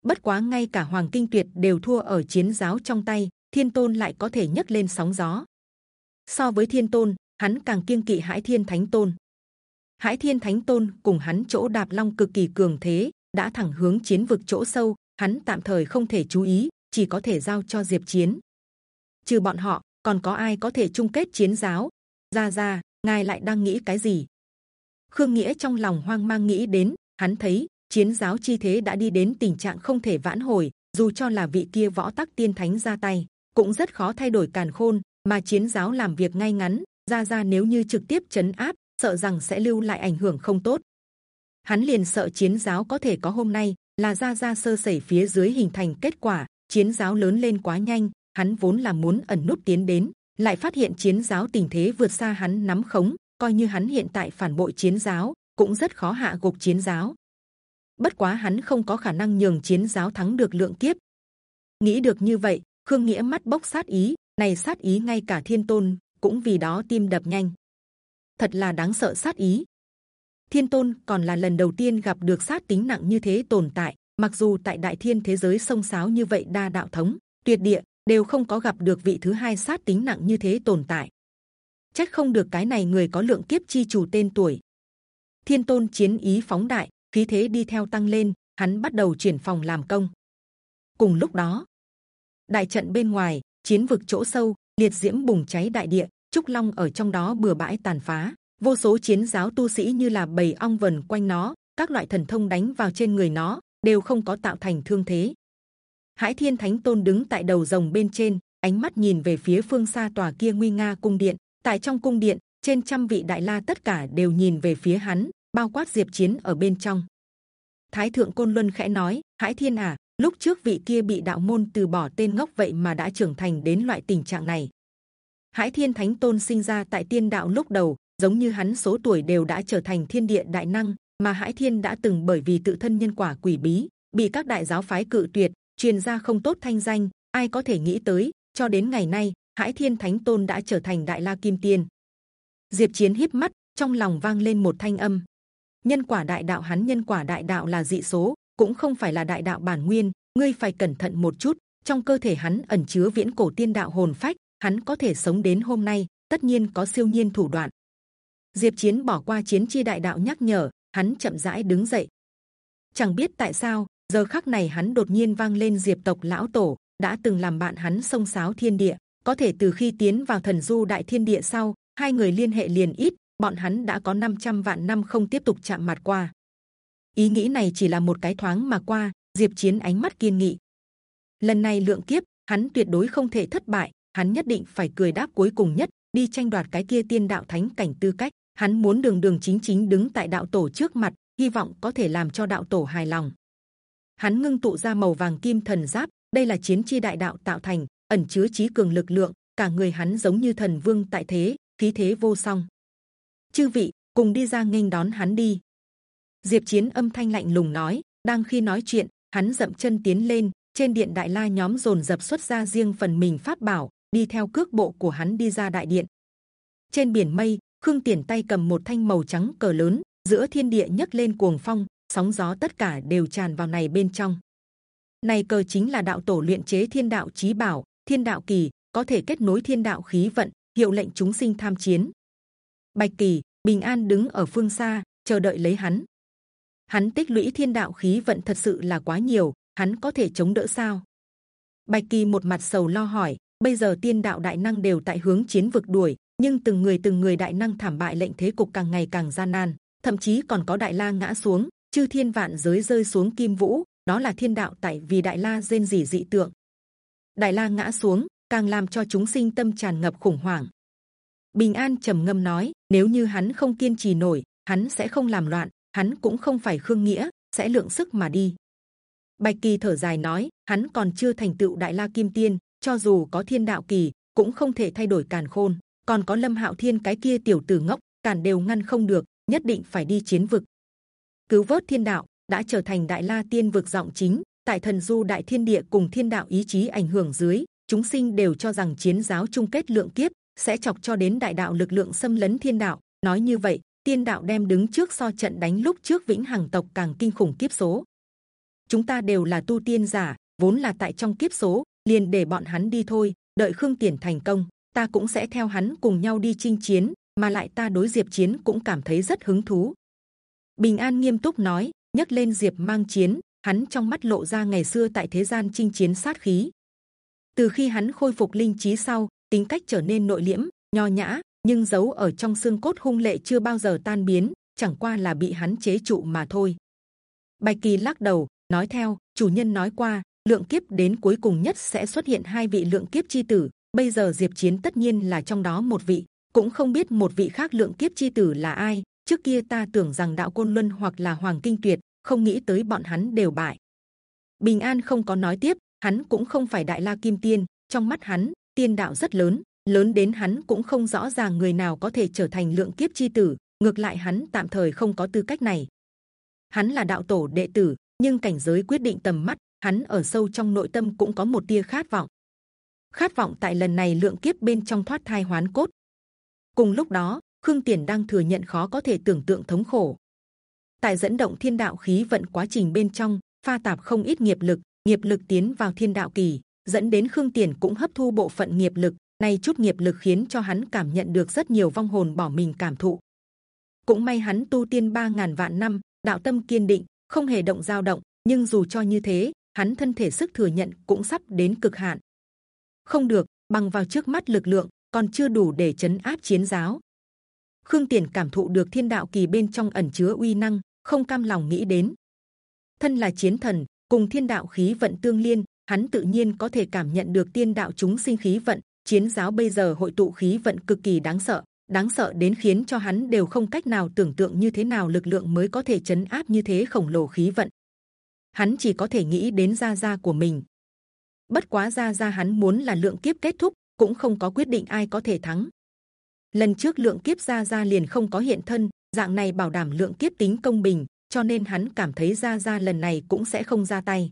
Bất quá ngay cả hoàng kinh tuyệt đều thua ở chiến giáo trong tay thiên tôn lại có thể nhấc lên sóng gió. So với thiên tôn hắn càng kiêng kỵ hải thiên thánh tôn. Hải thiên thánh tôn cùng hắn chỗ đạp long cực kỳ cường thế đã thẳng hướng chiến vực chỗ sâu hắn tạm thời không thể chú ý, chỉ có thể giao cho diệp chiến. Trừ bọn họ, còn có ai có thể chung kết chiến giáo? Ra ra, ngài lại đang nghĩ cái gì? Khương nghĩa trong lòng hoang mang nghĩ đến, hắn thấy, chiến giáo chi thế đã đi đến tình trạng không thể vãn hồi, dù cho là vị kia võ tắc tiên thánh ra tay, cũng rất khó thay đổi càn khôn, mà chiến giáo làm việc ngay ngắn, ra ra nếu như trực tiếp chấn áp, sợ rằng sẽ lưu lại ảnh hưởng không tốt. Hắn liền sợ chiến giáo có thể có hôm nay là gia gia sơ sẩy phía dưới hình thành kết quả, chiến giáo lớn lên quá nhanh, hắn vốn là muốn ẩn nút tiến đến, lại phát hiện chiến giáo tình thế vượt xa hắn nắm khống, coi như hắn hiện tại phản bội chiến giáo, cũng rất khó hạ gục chiến giáo. Bất quá hắn không có khả năng nhường chiến giáo thắng được lượng kiếp. Nghĩ được như vậy, khương nghĩa mắt bốc sát ý, này sát ý ngay cả thiên tôn cũng vì đó tim đập nhanh. Thật là đáng sợ sát ý thiên tôn còn là lần đầu tiên gặp được sát tính nặng như thế tồn tại. Mặc dù tại đại thiên thế giới sông sáo như vậy đa đạo thống, tuyệt địa đều không có gặp được vị thứ hai sát tính nặng như thế tồn tại. Chắc không được cái này người có lượng kiếp chi chủ tên tuổi. Thiên tôn chiến ý phóng đại, khí thế đi theo tăng lên, hắn bắt đầu chuyển phòng làm công. Cùng lúc đó, đại trận bên ngoài, chiến vực chỗ sâu, liệt diễm bùng cháy đại địa, trúc long ở trong đó bừa bãi tàn phá vô số chiến giáo tu sĩ như là bầy ong vần quanh nó các loại thần thông đánh vào trên người nó đều không có tạo thành thương thế Hải Thiên Thánh Tôn đứng tại đầu rồng bên trên, ánh mắt nhìn về phía phương xa tòa kia nguy nga cung điện. Tại trong cung điện, trên trăm vị đại la tất cả đều nhìn về phía hắn, bao quát Diệp Chiến ở bên trong. Thái thượng côn luân khẽ nói: Hải Thiên à, lúc trước vị kia bị đạo môn từ bỏ tên ngốc vậy mà đã trưởng thành đến loại tình trạng này. Hải Thiên Thánh Tôn sinh ra tại tiên đạo lúc đầu, giống như hắn số tuổi đều đã trở thành thiên địa đại năng, mà Hải Thiên đã từng bởi vì tự thân nhân quả quỷ bí bị các đại giáo phái cự tuyệt, truyền ra không tốt thanh danh. Ai có thể nghĩ tới cho đến ngày nay hải thiên thánh tôn đã trở thành đại la kim tiên. Diệp chiến híp mắt trong lòng vang lên một thanh âm. Nhân quả đại đạo hắn nhân quả đại đạo là dị số cũng không phải là đại đạo bản nguyên. Ngươi phải cẩn thận một chút trong cơ thể hắn ẩn chứa viễn cổ tiên đạo hồn phách hắn có thể sống đến hôm nay tất nhiên có siêu nhiên thủ đoạn diệp chiến bỏ qua chiến chi đại đạo nhắc nhở, hắn chậm rãi đứng dậy. Chẳng biết tại sao, giờ khắc này hắn đột nhiên vang lên diệp tộc lão tổ, đã từng làm bạn hắn sông sáo thiên địa. Có thể từ khi tiến vào thần du đại thiên địa sau, hai người liên hệ liền ít, bọn hắn đã có 500 vạn năm không tiếp tục chạm mặt qua. Ý nghĩ này chỉ là một cái thoáng mà qua, diệp chiến ánh mắt kiên nghị. Lần này lượng kiếp, hắn tuyệt đối không thể thất bại, hắn nhất định phải cười đáp cuối cùng nhất, đi tranh đoạt cái kia tiên đạo thánh cảnh tư cách hắn muốn đường đường chính chính đứng tại đạo tổ trước mặt, hy vọng có thể làm cho đạo tổ hài lòng. Hắn ngưng tụ ra màu vàng kim thần giáp, đây là chiến chi đại đạo tạo thành, ẩn chứa trí cường lực lượng, cả người hắn giống như thần vương tại thế, khí thế vô song. Chư vị, cùng đi ra nghênh đón hắn đi. Diệp chiến âm thanh lạnh lùng nói, đang khi nói chuyện, hắn dậm chân tiến lên, trên điện đại la nhóm dồn dập xuất ra riêng phần mình pháp bảo, đi theo cước bộ của hắn đi ra đại điện. Trên biển mây khương tiền tay cầm một thanh màu trắng cờ lớn giữa thiên địa nhấc lên cuồng phong sóng gió tất cả đều tràn vào này bên trong. Này cờ chính là đạo tổ luyện chế thiên đạo chí bảo, thiên đạo kỳ có thể kết nối thiên đạo khí vận, hiệu lệnh chúng sinh tham chiến. Bạch kỳ bình an đứng ở phương xa chờ đợi lấy hắn. Hắn tích lũy thiên đạo khí vận thật sự là quá nhiều, hắn có thể chống đỡ sao? Bạch kỳ một mặt sầu lo hỏi. Bây giờ tiên đạo đại năng đều tại hướng chiến vực đuổi, nhưng từng người từng người đại năng thảm bại lệnh thế cục càng ngày càng gian nan, thậm chí còn có đại la ngã xuống, chư thiên vạn giới rơi xuống kim vũ đó là thiên đạo tại vì đại la rên rỉ dị tượng. Đại la ngã xuống càng làm cho chúng sinh tâm tràn ngập khủng hoảng. Bình an trầm ngâm nói nếu như hắn không kiên trì nổi hắn sẽ không làm loạn hắn cũng không phải khương nghĩa sẽ lượng sức mà đi. Bạch kỳ thở dài nói hắn còn chưa thành tựu đại la kim tiên cho dù có thiên đạo kỳ cũng không thể thay đổi càn khôn còn có lâm hạo thiên cái kia tiểu tử ngốc, cản đều ngăn không được, nhất định phải đi chiến vực. Cứu vớt thiên đạo, đã trở thành đại la tiên vực giọng chính, tại thần du đại thiên địa cùng thiên đạo ý chí ảnh hưởng dưới, chúng sinh đều cho rằng chiến giáo chung kết lượng kiếp, sẽ chọc cho đến đại đạo lực lượng xâm lấn thiên đạo. Nói như vậy, tiên đạo đem đứng trước so trận đánh lúc trước vĩnh hằng tộc càng kinh khủng kiếp số. Chúng ta đều là tu tiên giả, vốn là tại trong kiếp số, liền để bọn hắn đi thôi, đợi khương tiền thành công ta cũng sẽ theo hắn cùng nhau đi chinh chiến, mà lại ta đối diệp chiến cũng cảm thấy rất hứng thú. Bình an nghiêm túc nói, nhấc lên diệp mang chiến, hắn trong mắt lộ ra ngày xưa tại thế gian chinh chiến sát khí. Từ khi hắn khôi phục linh trí sau, tính cách trở nên nội liễm, nho nhã, nhưng giấu ở trong xương cốt hung lệ chưa bao giờ tan biến, chẳng qua là bị hắn chế trụ mà thôi. Bạch kỳ lắc đầu, nói theo, chủ nhân nói qua, lượng kiếp đến cuối cùng nhất sẽ xuất hiện hai vị lượng kiếp chi tử bây giờ diệp chiến tất nhiên là trong đó một vị, cũng không biết một vị khác lượng kiếp chi tử là ai. Trước kia ta tưởng rằng đạo côn luân hoặc là hoàng kinh tuyệt, không nghĩ tới bọn hắn đều bại. Bình an không có nói tiếp, hắn cũng không phải đại la kim tiên, trong mắt hắn, tiên đạo rất lớn lớn đến hắn cũng không rõ ràng người nào có thể trở thành lượng kiếp chi tử, ngược lại hắn tạm thời không có tư cách này. Hắn là đạo tổ đệ tử, nhưng cảnh giới quyết định tầm mắt, hắn ở sâu trong nội tâm cũng có một tia khát vọng khát vọng tại lần này lượng kiếp bên trong thoát thai hoán cốt. Cùng lúc đó, khương tiền đang thừa nhận khó có thể tưởng tượng thống khổ. Tại dẫn động thiên đạo khí vận quá trình bên trong, pha tạp không ít nghiệp lực nghiệp lực tiến vào thiên đạo kỳ, dẫn đến khương tiền cũng hấp thu bộ phận nghiệp lực này chút nghiệp lực khiến cho hắn cảm nhận được rất nhiều vong hồn bỏ mình cảm thụ. Cũng may hắn tu tiên ba ngàn vạn năm, đạo tâm kiên định, không hề động dao động, nhưng dù cho như thế, hắn thân thể sức thừa nhận cũng sắp đến cực hạn không được bằng vào trước mắt lực lượng, còn chưa đủ để chấn áp chiến giáo. Khương tiền cảm thụ được thiên đạo kỳ bên trong ẩn chứa uy năng, không cam lòng nghĩ đến. Thân là chiến thần, cùng thiên đạo khí vận tương liên, hắn tự nhiên có thể cảm nhận được tiên đạo chúng sinh khí vận. Chiến giáo bây giờ hội tụ khí vận cực kỳ đáng sợ đáng sợ đến khiến cho hắn đều không cách nào tưởng tượng như thế nào lực lượng mới có thể chấn áp như thế khổng lồ khí vận. Hắn chỉ có thể nghĩ đến gia gia của mình bất quá gia gia hắn muốn là lượng kiếp kết thúc, cũng không có quyết định ai có thể thắng. Lần trước lượng kiếp gia gia liền không có hiện thân, dạng này bảo đảm lượng kiếp tính công bình, cho nên hắn cảm thấy gia gia lần này cũng sẽ không ra tay.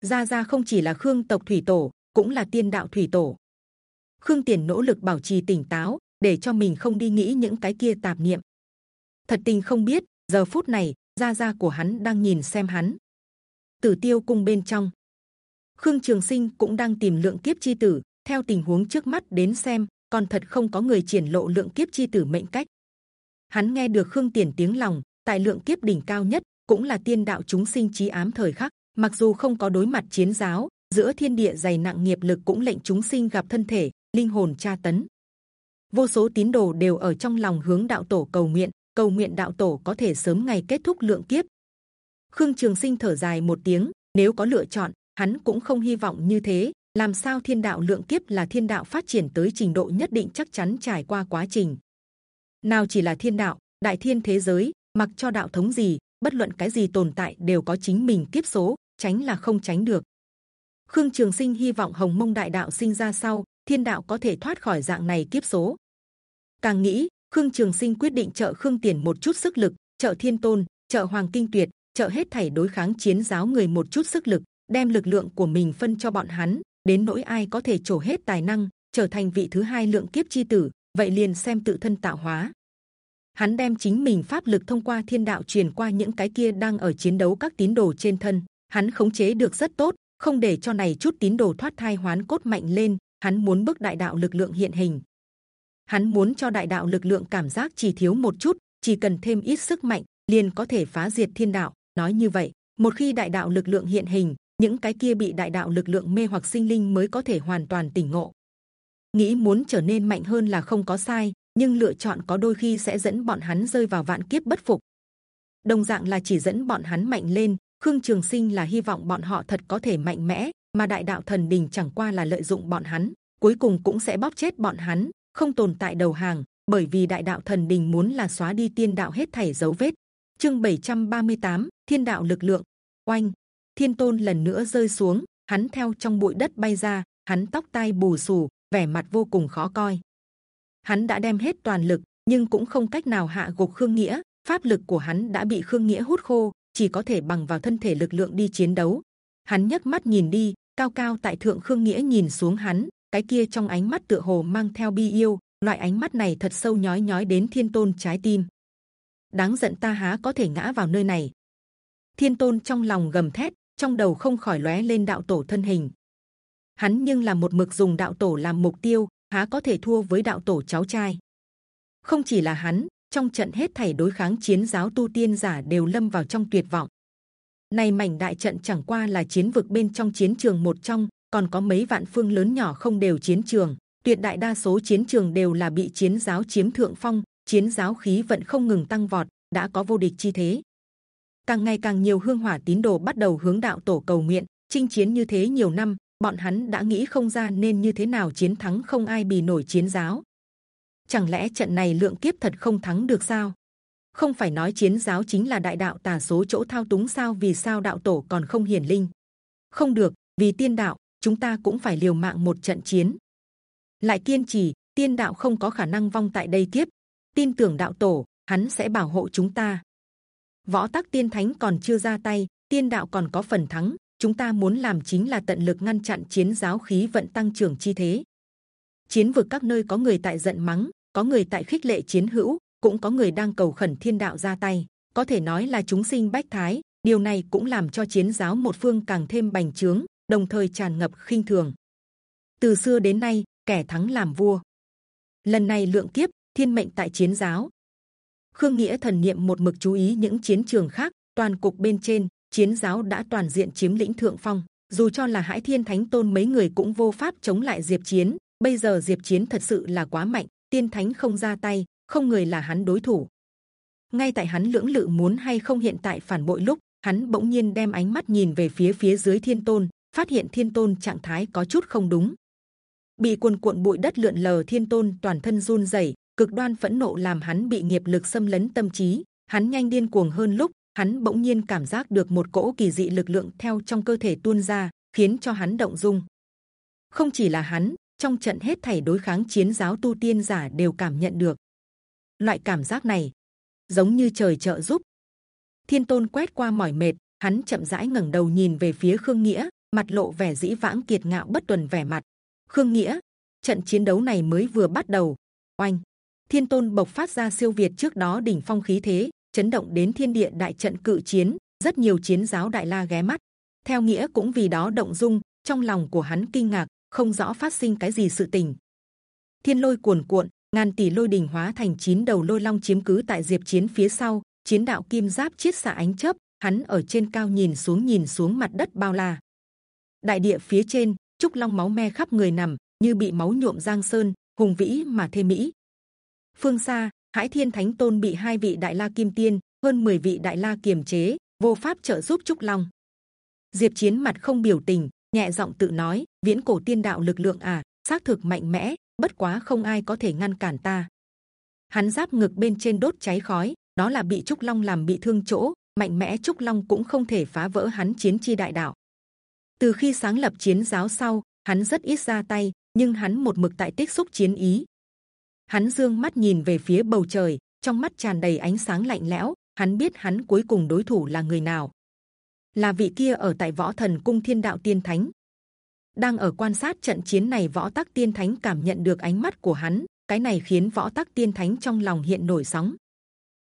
Gia gia không chỉ là khương tộc thủy tổ, cũng là tiên đạo thủy tổ. Khương tiền nỗ lực bảo trì tỉnh táo, để cho mình không đi nghĩ những cái kia tạp niệm. Thật tình không biết, giờ phút này gia gia của hắn đang nhìn xem hắn. Tử tiêu cung bên trong khương trường sinh cũng đang tìm lượng kiếp chi tử. Theo tình huống trước mắt đến xem, còn thật không có người triển lộ lượng kiếp chi tử mệnh cách. Hắn nghe được khương tiền tiếng lòng, tại lượng kiếp đỉnh cao nhất, cũng là tiên đạo chúng sinh trí ám thời khắc. Mặc dù không có đối mặt chiến giáo, giữa thiên địa dày nặng nghiệp lực cũng lệnh chúng sinh gặp thân thể, linh hồn tra tấn. Vô số tín đồ đều ở trong lòng hướng đạo tổ cầu nguyện cầu nguyện đạo tổ có thể sớm ngày kết thúc lượng kiếp. Khương trường sinh thở dài một tiếng, nếu có lựa chọn hắn cũng không hy vọng như thế. Làm sao thiên đạo lượng kiếp là thiên đạo phát triển tới trình độ nhất định chắc chắn trải qua quá trình. Nào chỉ là thiên đạo, đại thiên thế giới, mặc cho đạo thống gì, bất luận cái gì tồn tại đều có chính mình kiếp số, tránh là không tránh được. Khương trường sinh hy vọng hồng mông đại đạo sinh ra sau, thiên đạo có thể thoát khỏi dạng này kiếp số. Càng nghĩ, khương trường sinh quyết định trợ khương tiền một chút sức lực, trợ thiên tôn, trợ hoàng kinh tuyệt, trợ hết thảy đối kháng chiến giáo người một chút sức lực đem lực lượng của mình phân cho bọn hắn, đến nỗi ai có thể trổ hết tài năng, trở thành vị thứ hai lượng kiếp chi tử, vậy liền xem tự thân tạo hóa. Hắn đem chính mình pháp lực thông qua thiên đạo truyền qua những cái kia đang ở chiến đấu các tín đồ trên thân. Hắn khống chế được rất tốt, không để cho này chút tín đồ thoát thai hoán cốt mạnh lên. Hắn muốn bức đại đạo lực lượng hiện hình. Hắn muốn cho đại đạo lực lượng cảm giác chỉ thiếu một chút, chỉ cần thêm ít sức mạnh, liền có thể phá diệt thiên đạo. Nói như vậy, một khi đại đạo lực lượng hiện hình những cái kia bị đại đạo lực lượng mê hoặc sinh linh mới có thể hoàn toàn tỉnh ngộ. Nghĩ muốn trở nên mạnh hơn là không có sai nhưng lựa chọn có đôi khi sẽ dẫn bọn hắn rơi vào vạn kiếp bất phục. Đồng dạng là chỉ dẫn bọn hắn mạnh lên khương trường sinh là hy vọng bọn họ thật có thể mạnh mẽ mà đại đạo thần đình chẳng qua là lợi dụng bọn hắn cuối cùng cũng sẽ bóp chết bọn hắn không tồn tại đầu hàng bởi vì đại đạo thần đình muốn là xóa đi tiên đạo hết thảy dấu vết. Chương 738, thiên đạo lực lượng. Oanh! Thiên tôn lần nữa rơi xuống, hắn theo trong bụi đất bay ra, hắn tóc tai bù xù, vẻ mặt vô cùng khó coi. Hắn đã đem hết toàn lực, nhưng cũng không cách nào hạ gục khương nghĩa, pháp lực của hắn đã bị khương nghĩa hút khô, chỉ có thể bằng vào thân thể lực lượng đi chiến đấu. Hắn nhấc mắt nhìn đi, cao cao tại thượng khương nghĩa nhìn xuống hắn, cái kia trong ánh mắt tựa hồ mang theo bi yêu, loại ánh mắt này thật sâu nhói nhói đến thiên tôn trái tim. Đáng giận ta há có thể ngã vào nơi này. Thiên tôn trong lòng gầm thét trong đầu không khỏi lóe lên đạo tổ thân hình. Hắn nhưng là một mực dùng đạo tổ làm mục tiêu, há có thể thua với đạo tổ cháu trai? Không chỉ là hắn, trong trận hết thảy đối kháng chiến giáo tu tiên giả đều lâm vào trong tuyệt vọng. Này mảnh đại trận chẳng qua là chiến vực bên trong chiến trường một trong, còn có mấy vạn phương lớn nhỏ không đều chiến trường. Tuyệt đại đa số chiến trường đều là bị chiến giáo chiếm thượng phong, chiến giáo khí vận không ngừng tăng vọt, đã có vô địch chi thế. Càng ngày càng nhiều hương hỏa tín đồ bắt đầu hướng đạo tổ cầu nguyện, chinh chiến như thế nhiều năm, bọn hắn đã nghĩ không ra nên như thế nào chiến thắng không ai bì nổi chiến giáo. Chẳng lẽ trận này lượng kiếp thật không thắng được sao? Không phải nói chiến giáo chính là đại đạo tà số chỗ thao túng sao? Vì sao đạo tổ còn không hiển linh? Không được, vì tiên đạo chúng ta cũng phải liều mạng một trận chiến. Lại kiên trì, tiên đạo không có khả năng vong tại đây kiếp. Tin tưởng đạo tổ, hắn sẽ bảo hộ chúng ta. Võ tắc tiên thánh còn chưa ra tay, tiên đạo còn có phần thắng. Chúng ta muốn làm chính là tận lực ngăn chặn chiến giáo khí vận tăng trưởng chi thế. Chiến vực các nơi có người tại giận mắng, có người tại khích lệ chiến hữu, cũng có người đang cầu khẩn thiên đạo ra tay. Có thể nói là chúng sinh bách thái. Điều này cũng làm cho chiến giáo một phương càng thêm bành trướng, đồng thời tràn ngập khinh thường. Từ xưa đến nay, kẻ thắng làm vua. Lần này lượng kiếp, thiên mệnh tại chiến giáo. Khương nghĩa thần niệm một mực chú ý những chiến trường khác, toàn cục bên trên chiến giáo đã toàn diện chiếm lĩnh thượng phong. Dù cho là Hải Thiên Thánh Tôn mấy người cũng vô pháp chống lại Diệp Chiến. Bây giờ Diệp Chiến thật sự là quá mạnh, Tiên Thánh không ra tay, không người là hắn đối thủ. Ngay tại hắn lưỡng lự muốn hay không hiện tại phản bội lúc, hắn bỗng nhiên đem ánh mắt nhìn về phía phía dưới Thiên Tôn, phát hiện thiên tôn trạng thái có chút không đúng bị cuồn cuộn bụi đất lượn lờ thiên tôn toàn thân run rẩy cực đoan phẫn nộ làm hắn bị nghiệp lực xâm lấn tâm trí. Hắn nhanh điên cuồng hơn lúc hắn bỗng nhiên cảm giác được một cỗ kỳ dị lực lượng theo trong cơ thể tuôn ra khiến cho hắn động dung. Không chỉ là hắn trong trận hết thảy đối kháng chiến giáo tu tiên giả đều cảm nhận được. Loại cảm giác này giống như trời trợ giúp. Thiên tôn quét qua mỏi mệt hắn chậm rãi ngẩng đầu nhìn về phía khương nghĩa mặt lộ vẻ dĩ vãng kiệt ngạo bất tuần vẻ mặt. Khương nghĩa, trận chiến đấu này mới vừa bắt đầu. Oanh, Thiên Tôn bộc phát ra siêu việt trước đó đỉnh phong khí thế, chấn động đến thiên địa đại trận cự chiến, rất nhiều chiến giáo đại la ghé mắt. Theo nghĩa cũng vì đó động dung, trong lòng của hắn kinh ngạc, không rõ phát sinh cái gì sự tình. Thiên lôi cuồn cuộn, ngàn tỷ lôi đỉnh hóa thành chín đầu lôi long chiếm cứ tại diệp chiến phía sau, chiến đạo kim giáp chiết xạ ánh chớp, hắn ở trên cao nhìn xuống nhìn xuống mặt đất bao la đại địa phía trên trúc long máu me khắp người nằm như bị máu nhuộm giang sơn hùng vĩ mà thê mỹ phương xa hải thiên thánh tôn bị hai vị đại la kim tiên, hơn 10 vị đại la kiềm chế, vô pháp trợ giúp trúc long. Diệp chiến mặt không biểu tình, nhẹ giọng tự nói, viễn cổ tiên đạo lực lượng à xác thực mạnh mẽ, bất quá không ai có thể ngăn cản ta. Hắn giáp ngực bên trên đốt cháy khói, đó là bị trúc long làm bị thương chỗ, mạnh mẽ trúc long cũng không thể phá vỡ hắn chiến chi đại đạo. Từ khi sáng lập chiến giáo sau, hắn rất ít ra tay, nhưng hắn một mực tại tích xúc chiến ý hắn dương mắt nhìn về phía bầu trời, trong mắt tràn đầy ánh sáng lạnh lẽo, hắn biết hắn cuối cùng đối thủ là người nào. Là vị kia ở tại võ thần cung thiên đạo tiên thánh. Đang ở quan sát trận chiến này, võ tắc tiên thánh cảm nhận được ánh mắt của hắn, cái này khiến võ tắc tiên thánh trong lòng hiện nổi sóng.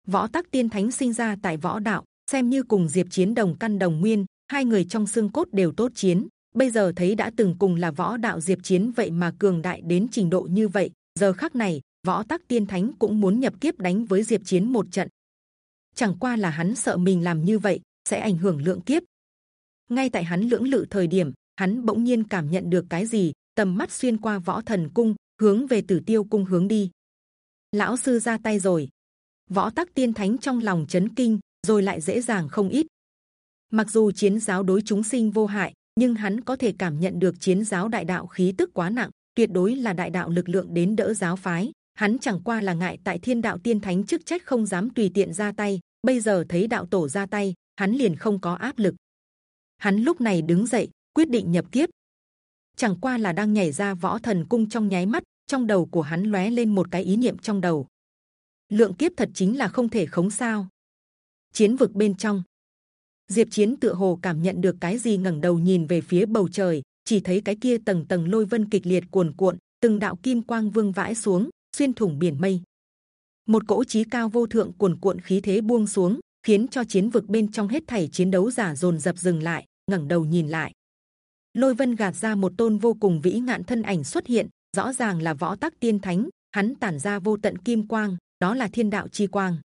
Võ tắc tiên thánh sinh ra tại võ đạo, xem như cùng diệp chiến đồng căn đồng nguyên, hai người trong xương cốt đều tốt chiến. Bây giờ thấy đã từng cùng là võ đạo diệp chiến vậy mà cường đại đến trình độ như vậy giờ khắc này võ tắc tiên thánh cũng muốn nhập kiếp đánh với diệp chiến một trận. Chẳng qua là hắn sợ mình làm như vậy sẽ ảnh hưởng lượng kiếp. Ngay tại hắn lưỡng lự thời điểm hắn bỗng nhiên cảm nhận được cái gì tầm mắt xuyên qua võ thần cung hướng về tử tiêu cung hướng đi. Lão sư ra tay rồi. Võ tắc tiên thánh trong lòng chấn kinh rồi lại dễ dàng không ít. Mặc dù chiến giáo đối chúng sinh vô hại, nhưng hắn có thể cảm nhận được chiến giáo đại đạo khí tức quá nặng, tuyệt đối là đại đạo lực lượng đến đỡ giáo phái. Hắn chẳng qua là ngại tại thiên đạo tiên thánh chức trách không dám tùy tiện ra tay. Bây giờ thấy đạo tổ ra tay, hắn liền không có áp lực. Hắn lúc này đứng dậy, quyết định nhập kiếp. Chẳng qua là đang nhảy ra võ thần cung trong nháy mắt, trong đầu của hắn lóe lên một cái ý niệm trong đầu. Lượng kiếp thật chính là không thể khống sao? Chiến vực bên trong, Diệp Chiến tựa hồ cảm nhận được cái gì ngẩng đầu nhìn về phía bầu trời, chỉ thấy cái kia tầng tầng lôi vân kịch liệt cuồn cuộn, từng đạo kim quang vương vãi xuống, xuyên thủng biển mây. Một cỗ chí cao vô thượng cuồn cuộn khí thế buông xuống, khiến cho chiến vực bên trong hết thảy chiến đấu giả dồn dập dừng lại. ngẩng đầu nhìn lại. Lôi Vân gạt ra một tôn vô cùng vĩ ngạn thân ảnh xuất hiện, rõ ràng là võ tắc tiên thánh, hắn tản ra vô tận kim quang, đó là thiên đạo chi quang.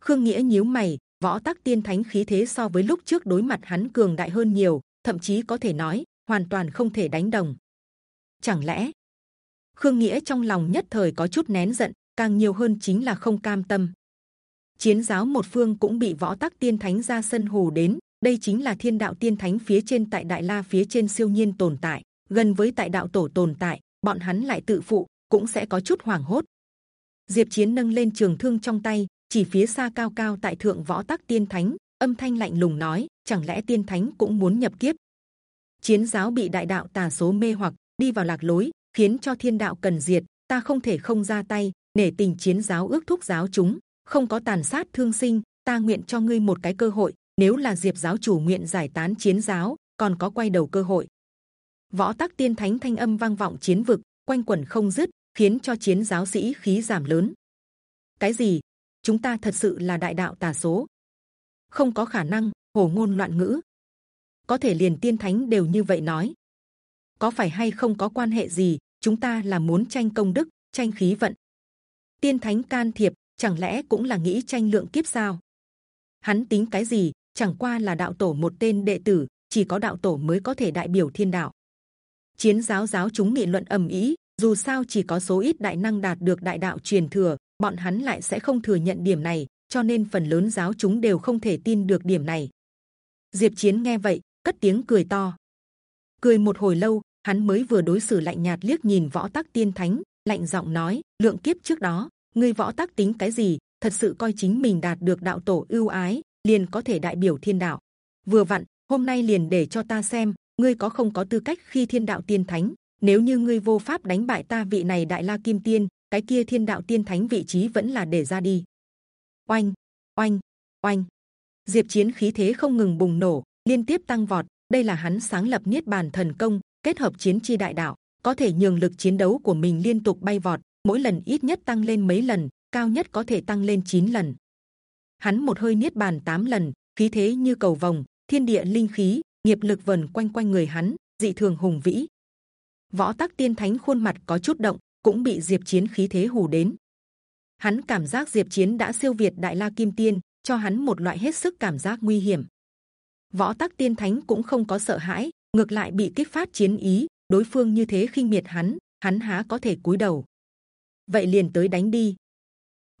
Khương Nghĩa nhíu mày, võ tắc tiên thánh khí thế so với lúc trước đối mặt hắn cường đại hơn nhiều, thậm chí có thể nói hoàn toàn không thể đánh đồng. Chẳng lẽ Khương Nghĩa trong lòng nhất thời có chút nén giận, càng nhiều hơn chính là không cam tâm. Chiến giáo một phương cũng bị võ tắc tiên thánh ra sân hù đến. Đây chính là thiên đạo tiên thánh phía trên tại đại la phía trên siêu nhiên tồn tại, gần với tại đạo tổ tồn tại, bọn hắn lại tự phụ cũng sẽ có chút hoảng hốt. Diệp Chiến nâng lên trường thương trong tay, chỉ phía xa cao cao tại thượng võ tắc tiên thánh, âm thanh lạnh lùng nói: chẳng lẽ tiên thánh cũng muốn nhập kiếp? Chiến giáo bị đại đạo tà số mê hoặc, đi vào lạc lối, khiến cho thiên đạo cần diệt. Ta không thể không ra tay, nể tình chiến giáo ước thúc giáo chúng, không có tàn sát thương sinh. Ta nguyện cho ngươi một cái cơ hội. Nếu là Diệp giáo chủ nguyện giải tán chiến giáo, còn có quay đầu cơ hội. Võ tắc tiên thánh thanh âm vang vọng chiến vực, quanh quẩn không dứt, khiến cho chiến giáo sĩ khí giảm lớn. Cái gì? Chúng ta thật sự là đại đạo tà số? Không có khả năng. Hồ ngôn loạn ngữ. Có thể liền tiên thánh đều như vậy nói. Có phải hay không có quan hệ gì? Chúng ta là muốn tranh công đức, tranh khí vận. Tiên thánh can thiệp, chẳng lẽ cũng là nghĩ tranh lượng kiếp sao? Hắn tính cái gì? Chẳng qua là đạo tổ một tên đệ tử, chỉ có đạo tổ mới có thể đại biểu thiên đạo. Chiến giáo giáo chúng nghị luận ầm ĩ, dù sao chỉ có số ít đại năng đạt được đại đạo truyền thừa, bọn hắn lại sẽ không thừa nhận điểm này, cho nên phần lớn giáo chúng đều không thể tin được điểm này. Diệp Chiến nghe vậy, cất tiếng cười to. Cười một hồi lâu, hắn mới vừa đối xử lạnh nhạt liếc nhìn võ tắc tiên thánh, lạnh giọng nói: lượng kiếp trước đó, ngươi võ tắc tính cái gì? Thật sự coi chính mình đạt được đạo tổ ưu ái, liền có thể đại biểu thiên đạo. Vừa vặn, hôm nay liền để cho ta xem, ngươi có không có tư cách khi thiên đạo tiên thánh. Nếu như ngươi vô pháp đánh bại ta vị này đại la kim tiên, cái kia thiên đạo tiên thánh vị trí vẫn là để ra đi. Oanh, oanh, oanh. Diệp Chiến khí thế không ngừng bùng nổ, liên tiếp tăng vọt. Đây là hắn sáng lập niết bàn thần công, kết hợp chiến chi đại đạo, có thể nhường lực chiến đấu của mình liên tục bay vọt, mỗi lần ít nhất tăng lên mấy lần, cao nhất có thể tăng lên 9 lần. Hắn một hơi niết bàn 8 lần, khí thế như cầu vồng, thiên địa linh khí, nghiệp lực vần quanh quanh người hắn, dị thường hùng vĩ. Võ tắc tiên thánh khuôn mặt có chút động, cũng bị diệp chiến khí thế hù đến. Hắn cảm giác diệp chiến đã siêu việt đại la kim tiên, cho hắn một loại hết sức cảm giác nguy hiểm. Võ tắc tiên thánh cũng không có sợ hãi, ngược lại bị kích phát chiến ý. Đối phương như thế khinh miệt hắn, hắn há có thể cúi đầu? Vậy liền tới đánh đi.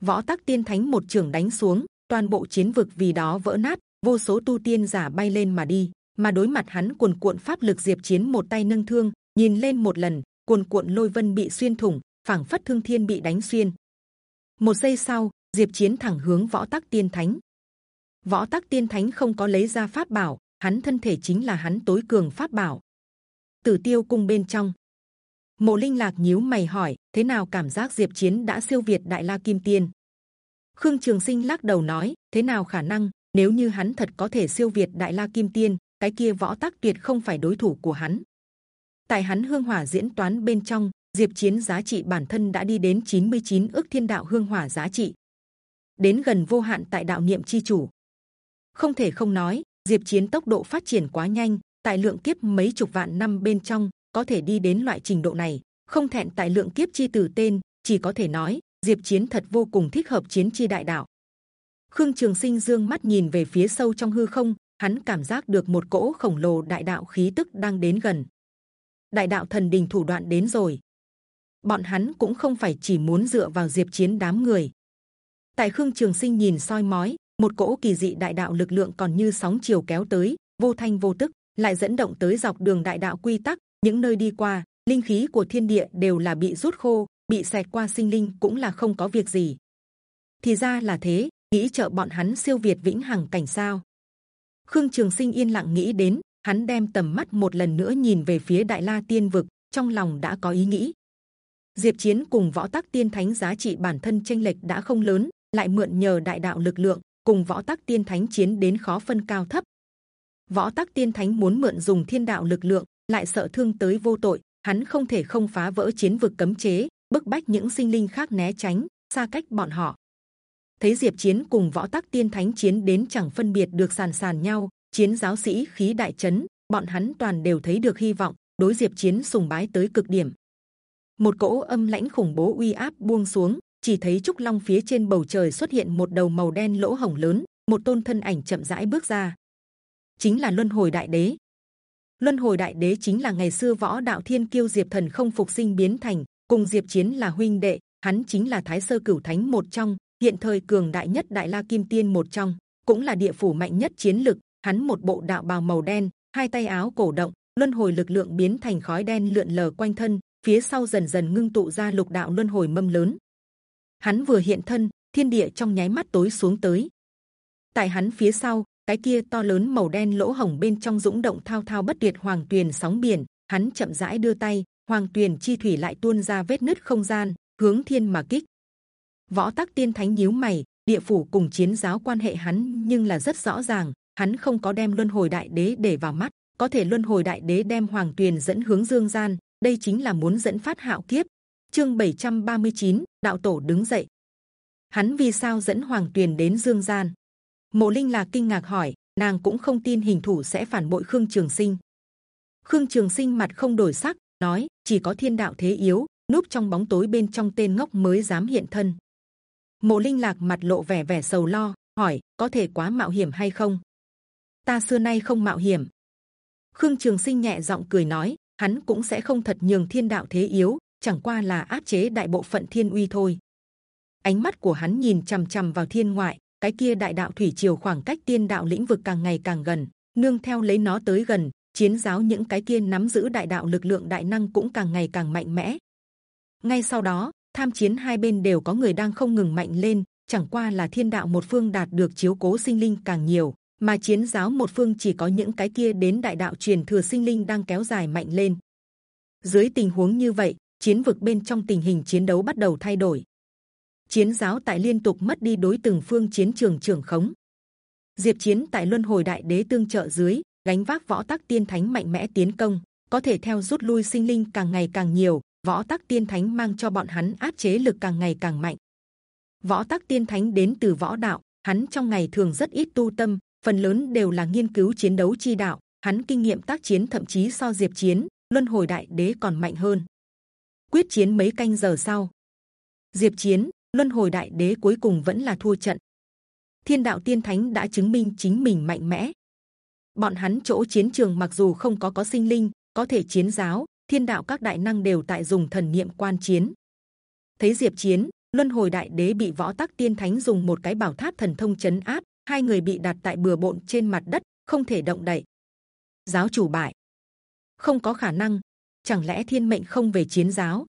Võ tắc tiên thánh một trường đánh xuống, toàn bộ chiến vực vì đó vỡ nát, vô số tu tiên giả bay lên mà đi. Mà đối mặt hắn cuồn cuộn pháp lực diệp chiến một tay nâng thương, nhìn lên một lần, cuồn cuộn lôi vân bị xuyên thủng, phảng phất thương thiên bị đánh xuyên. Một giây sau, diệp chiến thẳng hướng võ tắc tiên thánh. Võ tắc tiên thánh không có lấy ra pháp bảo, hắn thân thể chính là hắn tối cường pháp bảo. Tử tiêu cung bên trong, mộ linh lạc nhíu mày hỏi thế nào cảm giác diệp chiến đã siêu việt đại la kim tiên? Khương trường sinh lắc đầu nói thế nào khả năng nếu như hắn thật có thể siêu việt đại la kim tiên cái kia võ tắc tuyệt không phải đối thủ của hắn. Tại hắn hương hỏa diễn toán bên trong diệp chiến giá trị bản thân đã đi đến 99 ước thiên đạo hương hỏa giá trị. Đến gần vô hạn tại đạo niệm chi chủ không thể không nói, diệp chiến tốc độ phát triển quá nhanh, tại lượng kiếp mấy chục vạn năm bên trong, có thể đi đến loại trình độ này. Không thẹn tại lượng kiếp chi từ tên, chỉ có thể nói, diệp chiến thật vô cùng thích hợp chiến chi đại đạo. Khương trường sinh dương mắt nhìn về phía sâu trong hư không, hắn cảm giác được một cỗ khổng lồ đại đạo khí tức đang đến gần. Đại đạo thần đình thủ đoạn đến rồi. Bọn hắn cũng không phải chỉ muốn dựa vào diệp chiến đám người. Tại khương trường sinh nhìn soi mói một cỗ kỳ dị đại đạo lực lượng còn như sóng chiều kéo tới, vô thanh vô tức, lại dẫn động tới dọc đường đại đạo quy tắc. Những nơi đi qua, linh khí của thiên địa đều là bị rút khô, bị xẹt qua sinh linh cũng là không có việc gì. Thì ra là thế, nghĩ trợ bọn hắn siêu việt vĩnh hằng cảnh sao? Khương trường sinh yên lặng nghĩ đến, hắn đem tầm mắt một lần nữa nhìn về phía đại la tiên vực, trong lòng đã có ý nghĩ. Diệp chiến cùng võ tắc tiên thánh giá trị bản thân tranh lệch đã không lớn, lại mượn nhờ đại đạo lực lượng cùng võ tắc tiên thánh chiến đến khó phân cao thấp. Võ tắc tiên thánh muốn mượn dùng thiên đạo lực lượng, lại sợ thương tới vô tội, hắn không thể không phá vỡ chiến vực cấm chế, bức bách những sinh linh khác né tránh, xa cách bọn họ. Thấy diệp chiến cùng võ tắc tiên thánh chiến đến chẳng phân biệt được sàn sàn nhau, chiến giáo sĩ khí đại chấn, bọn hắn toàn đều thấy được hy vọng, đối diệp chiến sùng bái tới cực điểm. Một cỗ âm lãnh khủng bố uy áp buông xuống chỉ thấy trúc long phía trên bầu trời xuất hiện một đầu màu đen lỗ hổng lớn, một tôn thân ảnh chậm rãi bước ra. Chính là luân hồi đại đế. Luân hồi đại đế chính là ngày xưa võ đạo thiên kiêu diệp thần không phục sinh biến thành, cùng diệp chiến là huynh đệ, hắn chính là thái sơ cửu thánh một trong, hiện thời cường đại nhất đại la kim tiên một trong, cũng là địa phủ mạnh nhất chiến lực, hắn một bộ đạo bào màu đen, hai tay áo cổ động, luân hồi lực lượng biến thành khói đen lượn lờ quanh thân, phía sau dần dần ngưng tụ ra lục đạo luân hồi mâm lớn hắn vừa hiện thân, thiên địa trong nháy mắt tối xuống tới. Tại hắn phía sau, cái kia to lớn màu đen lỗ hổng bên trong dũng động thao thao bất tuyệt hoàng tuyền sóng biển, hắn chậm rãi đưa tay, hoàng tuyền chi thủy lại tuôn ra vết nứt không gian, hướng thiên mà kích. Võ tắc tiên thánh nhíu mày, địa phủ cùng chiến giáo quan hệ hắn nhưng là rất rõ ràng, hắn không có đem luân hồi đại đế để vào mắt, có thể luân hồi đại đế đem hoàng tuyền dẫn hướng dương gian, đây chính là muốn dẫn phát hạo kiếp chương 739, đạo tổ đứng dậy. Hắn vì sao dẫn hoàng tuyền đến dương gian? Mộ linh là kinh ngạc hỏi nàng cũng không tin hình thủ sẽ phản bội khương trường sinh. Khương trường sinh mặt không đổi sắc nói chỉ có thiên đạo thế yếu núp trong bóng tối bên trong tên ngốc mới dám hiện thân. Mộ linh lạc mặt lộ vẻ vẻ sầu lo hỏi có thể quá mạo hiểm hay không? Ta xưa nay không mạo hiểm. Khương trường sinh nhẹ giọng cười nói hắn cũng sẽ không thật nhường thiên đạo thế yếu chẳng qua là áp chế đại bộ phận thiên uy thôi ánh mắt của hắn nhìn c h ầ m c h ầ m vào thiên ngoại cái kia đại đạo thủy triều khoảng cách tiên đạo lĩnh vực càng ngày càng gần nương theo lấy nó tới gần chiến giáo những cái kia nắm giữ đại đạo lực lượng đại năng cũng càng ngày càng mạnh mẽ ngay sau đó tham chiến hai bên đều có người đang không ngừng mạnh lên chẳng qua là thiên đạo một phương đạt được chiếu cố sinh linh càng nhiều mà chiến giáo một phương chỉ có những cái kia đến đại đạo truyền thừa sinh linh đang kéo dài mạnh lên. Dưới tình huống như vậy, chiến vực bên trong tình hình chiến đấu bắt đầu thay đổi. Chiến giáo tại liên tục mất đi đối từng phương chiến trường trưởng khống. Diệp chiến tại luân hồi đại đế tương trợ dưới gánh vác võ tắc tiên thánh mạnh mẽ tiến công, có thể theo rút lui sinh linh càng ngày càng nhiều. Võ tắc tiên thánh mang cho bọn hắn áp chế lực càng ngày càng mạnh. Võ tắc tiên thánh đến từ võ đạo, hắn trong ngày thường rất ít tu tâm, phần lớn đều là nghiên cứu chiến đấu chi đạo. Hắn kinh nghiệm tác chiến thậm chí so diệp chiến, luân hồi đại đế còn mạnh hơn. Quyết chiến mấy canh giờ sau, diệp chiến, luân hồi đại đế cuối cùng vẫn là thua trận. Thiên đạo tiên thánh đã chứng minh chính mình mạnh mẽ. Bọn hắn chỗ chiến trường mặc dù không có có sinh linh, có thể chiến giáo, thiên đạo các đại năng đều tại dùng thần niệm quan chiến. Thấy diệp chiến, luân hồi đại đế bị võ tắc tiên thánh dùng một cái bảo tháp thần thông chấn áp, hai người bị đặt tại bừa bộn trên mặt đất không thể động đậy giáo chủ bại không có khả năng chẳng lẽ thiên mệnh không về chiến giáo?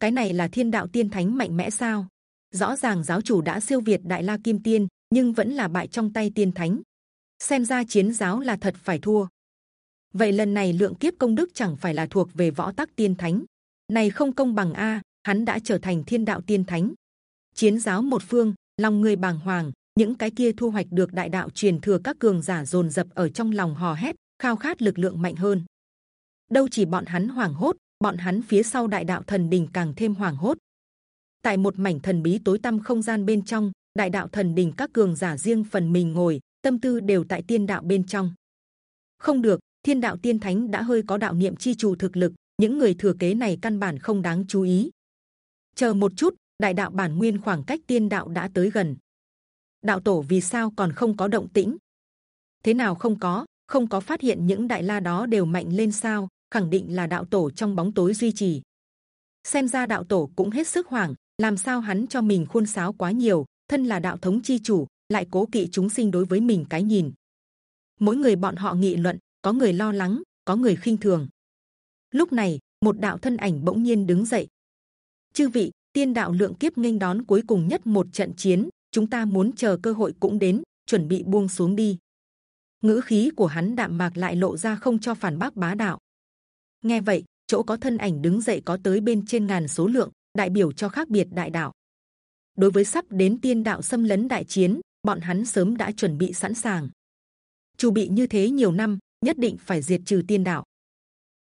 Cái này là thiên đạo tiên thánh mạnh mẽ sao? Rõ ràng giáo chủ đã siêu việt đại la kim tiên, nhưng vẫn là bại trong tay tiên thánh. Xem ra chiến giáo là thật phải thua. Vậy lần này lượng kiếp công đức chẳng phải là thuộc về võ tắc tiên thánh. Này không công bằng a, hắn đã trở thành thiên đạo tiên thánh. Chiến giáo một phương, lòng người bàng hoàng, những cái kia thu hoạch được đại đạo truyền thừa các cường giả dồn dập ở trong lòng hò hét, khao khát lực lượng mạnh hơn đâu chỉ bọn hắn hoảng hốt, bọn hắn phía sau đại đạo thần đình càng thêm hoảng hốt. Tại một mảnh thần bí tối tăm không gian bên trong, đại đạo thần đình các cường giả riêng phần mình ngồi, tâm tư đều tại tiên đạo bên trong. Không được, thiên đạo tiên thánh đã hơi có đạo niệm chi chủ thực lực, những người thừa kế này căn bản không đáng chú ý. Chờ một chút, đại đạo bản nguyên khoảng cách tiên đạo đã tới gần. Đạo tổ vì sao còn không có động tĩnh? Thế nào không có không có phát hiện những đại la đó đều mạnh lên sao? Khẳng định là đạo tổ trong bóng tối duy trì. Xem ra đạo tổ cũng hết sức hoảng, làm sao hắn cho mình khuôn sáo quá nhiều, thân là đạo thống chi chủ, lại cố kỵ chúng sinh đối với mình cái nhìn. Mỗi người bọn họ nghị luận, có người lo lắng, có người khinh thường. Lúc này, một đạo thân ảnh bỗng nhiên đứng dậy. Chư vị, tiên đạo lượng kiếp nghênh đón cuối cùng nhất một trận chiến, chúng ta muốn chờ cơ hội cũng đến, chuẩn bị buông xuống đi. Ngữ khí của hắn đạm mạc lại lộ ra không cho phản bác bá đạo nghe vậy, chỗ có thân ảnh đứng dậy có tới bên trên ngàn số lượng, đại biểu cho khác biệt đại đạo. Đối với sắp đến tiên đạo xâm lấn đại chiến, bọn hắn sớm đã chuẩn bị sẵn sàng. Chu bị như thế nhiều năm, nhất định phải diệt trừ tiên đạo.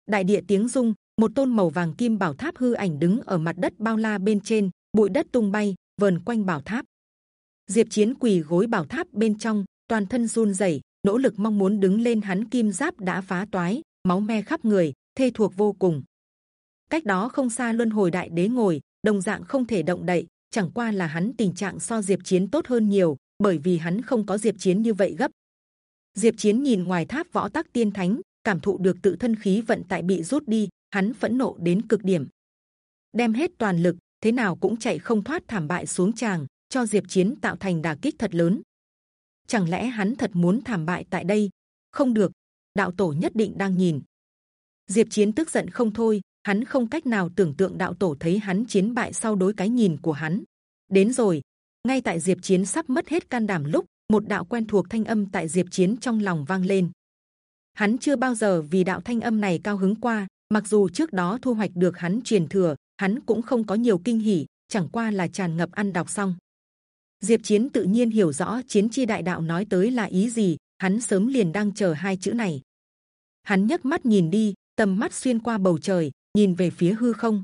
Đại địa tiếng rung, một tôn màu vàng kim bảo tháp hư ảnh đứng ở mặt đất bao la bên trên, bụi đất tung bay, vờn quanh bảo tháp. Diệp chiến quỳ gối bảo tháp bên trong, toàn thân run rẩy, nỗ lực mong muốn đứng lên hắn kim giáp đã phá toái, máu me khắp người thê thuộc vô cùng. Cách đó không xa luân hồi đại đế ngồi, đồng dạng không thể động đậy, chẳng qua là hắn tình trạng so diệp chiến tốt hơn nhiều, bởi vì hắn không có diệp chiến như vậy gấp. Diệp chiến nhìn ngoài tháp võ tắc tiên thánh, cảm thụ được tự thân khí vận tại bị rút đi, hắn phẫn nộ đến cực điểm. Đem hết toàn lực, thế nào cũng chạy không thoát thảm bại xuống tràng, cho diệp chiến tạo thành đả kích thật lớn. Chẳng lẽ hắn thật muốn thảm bại tại đây? Không được, đạo tổ nhất định đang nhìn diệp chiến tức giận không thôi, hắn không cách nào tưởng tượng đạo tổ thấy hắn chiến bại sau đối cái nhìn của hắn. Đến rồi, ngay tại diệp chiến sắp mất hết can đảm lúc, một đạo quen thuộc thanh âm tại diệp chiến trong lòng vang lên. Hắn chưa bao giờ vì đạo thanh âm này cao hứng qua, mặc dù trước đó thu hoạch được hắn truyền thừa, hắn cũng không có nhiều kinh hỉ, chẳng qua là tràn ngập ăn đọc xong. Diệp chiến tự nhiên hiểu rõ chiến chi đại đạo nói tới là ý gì, hắn sớm liền đang chờ hai chữ này. Hắn nhấc mắt nhìn đi tầm mắt xuyên qua bầu trời, nhìn về phía hư không.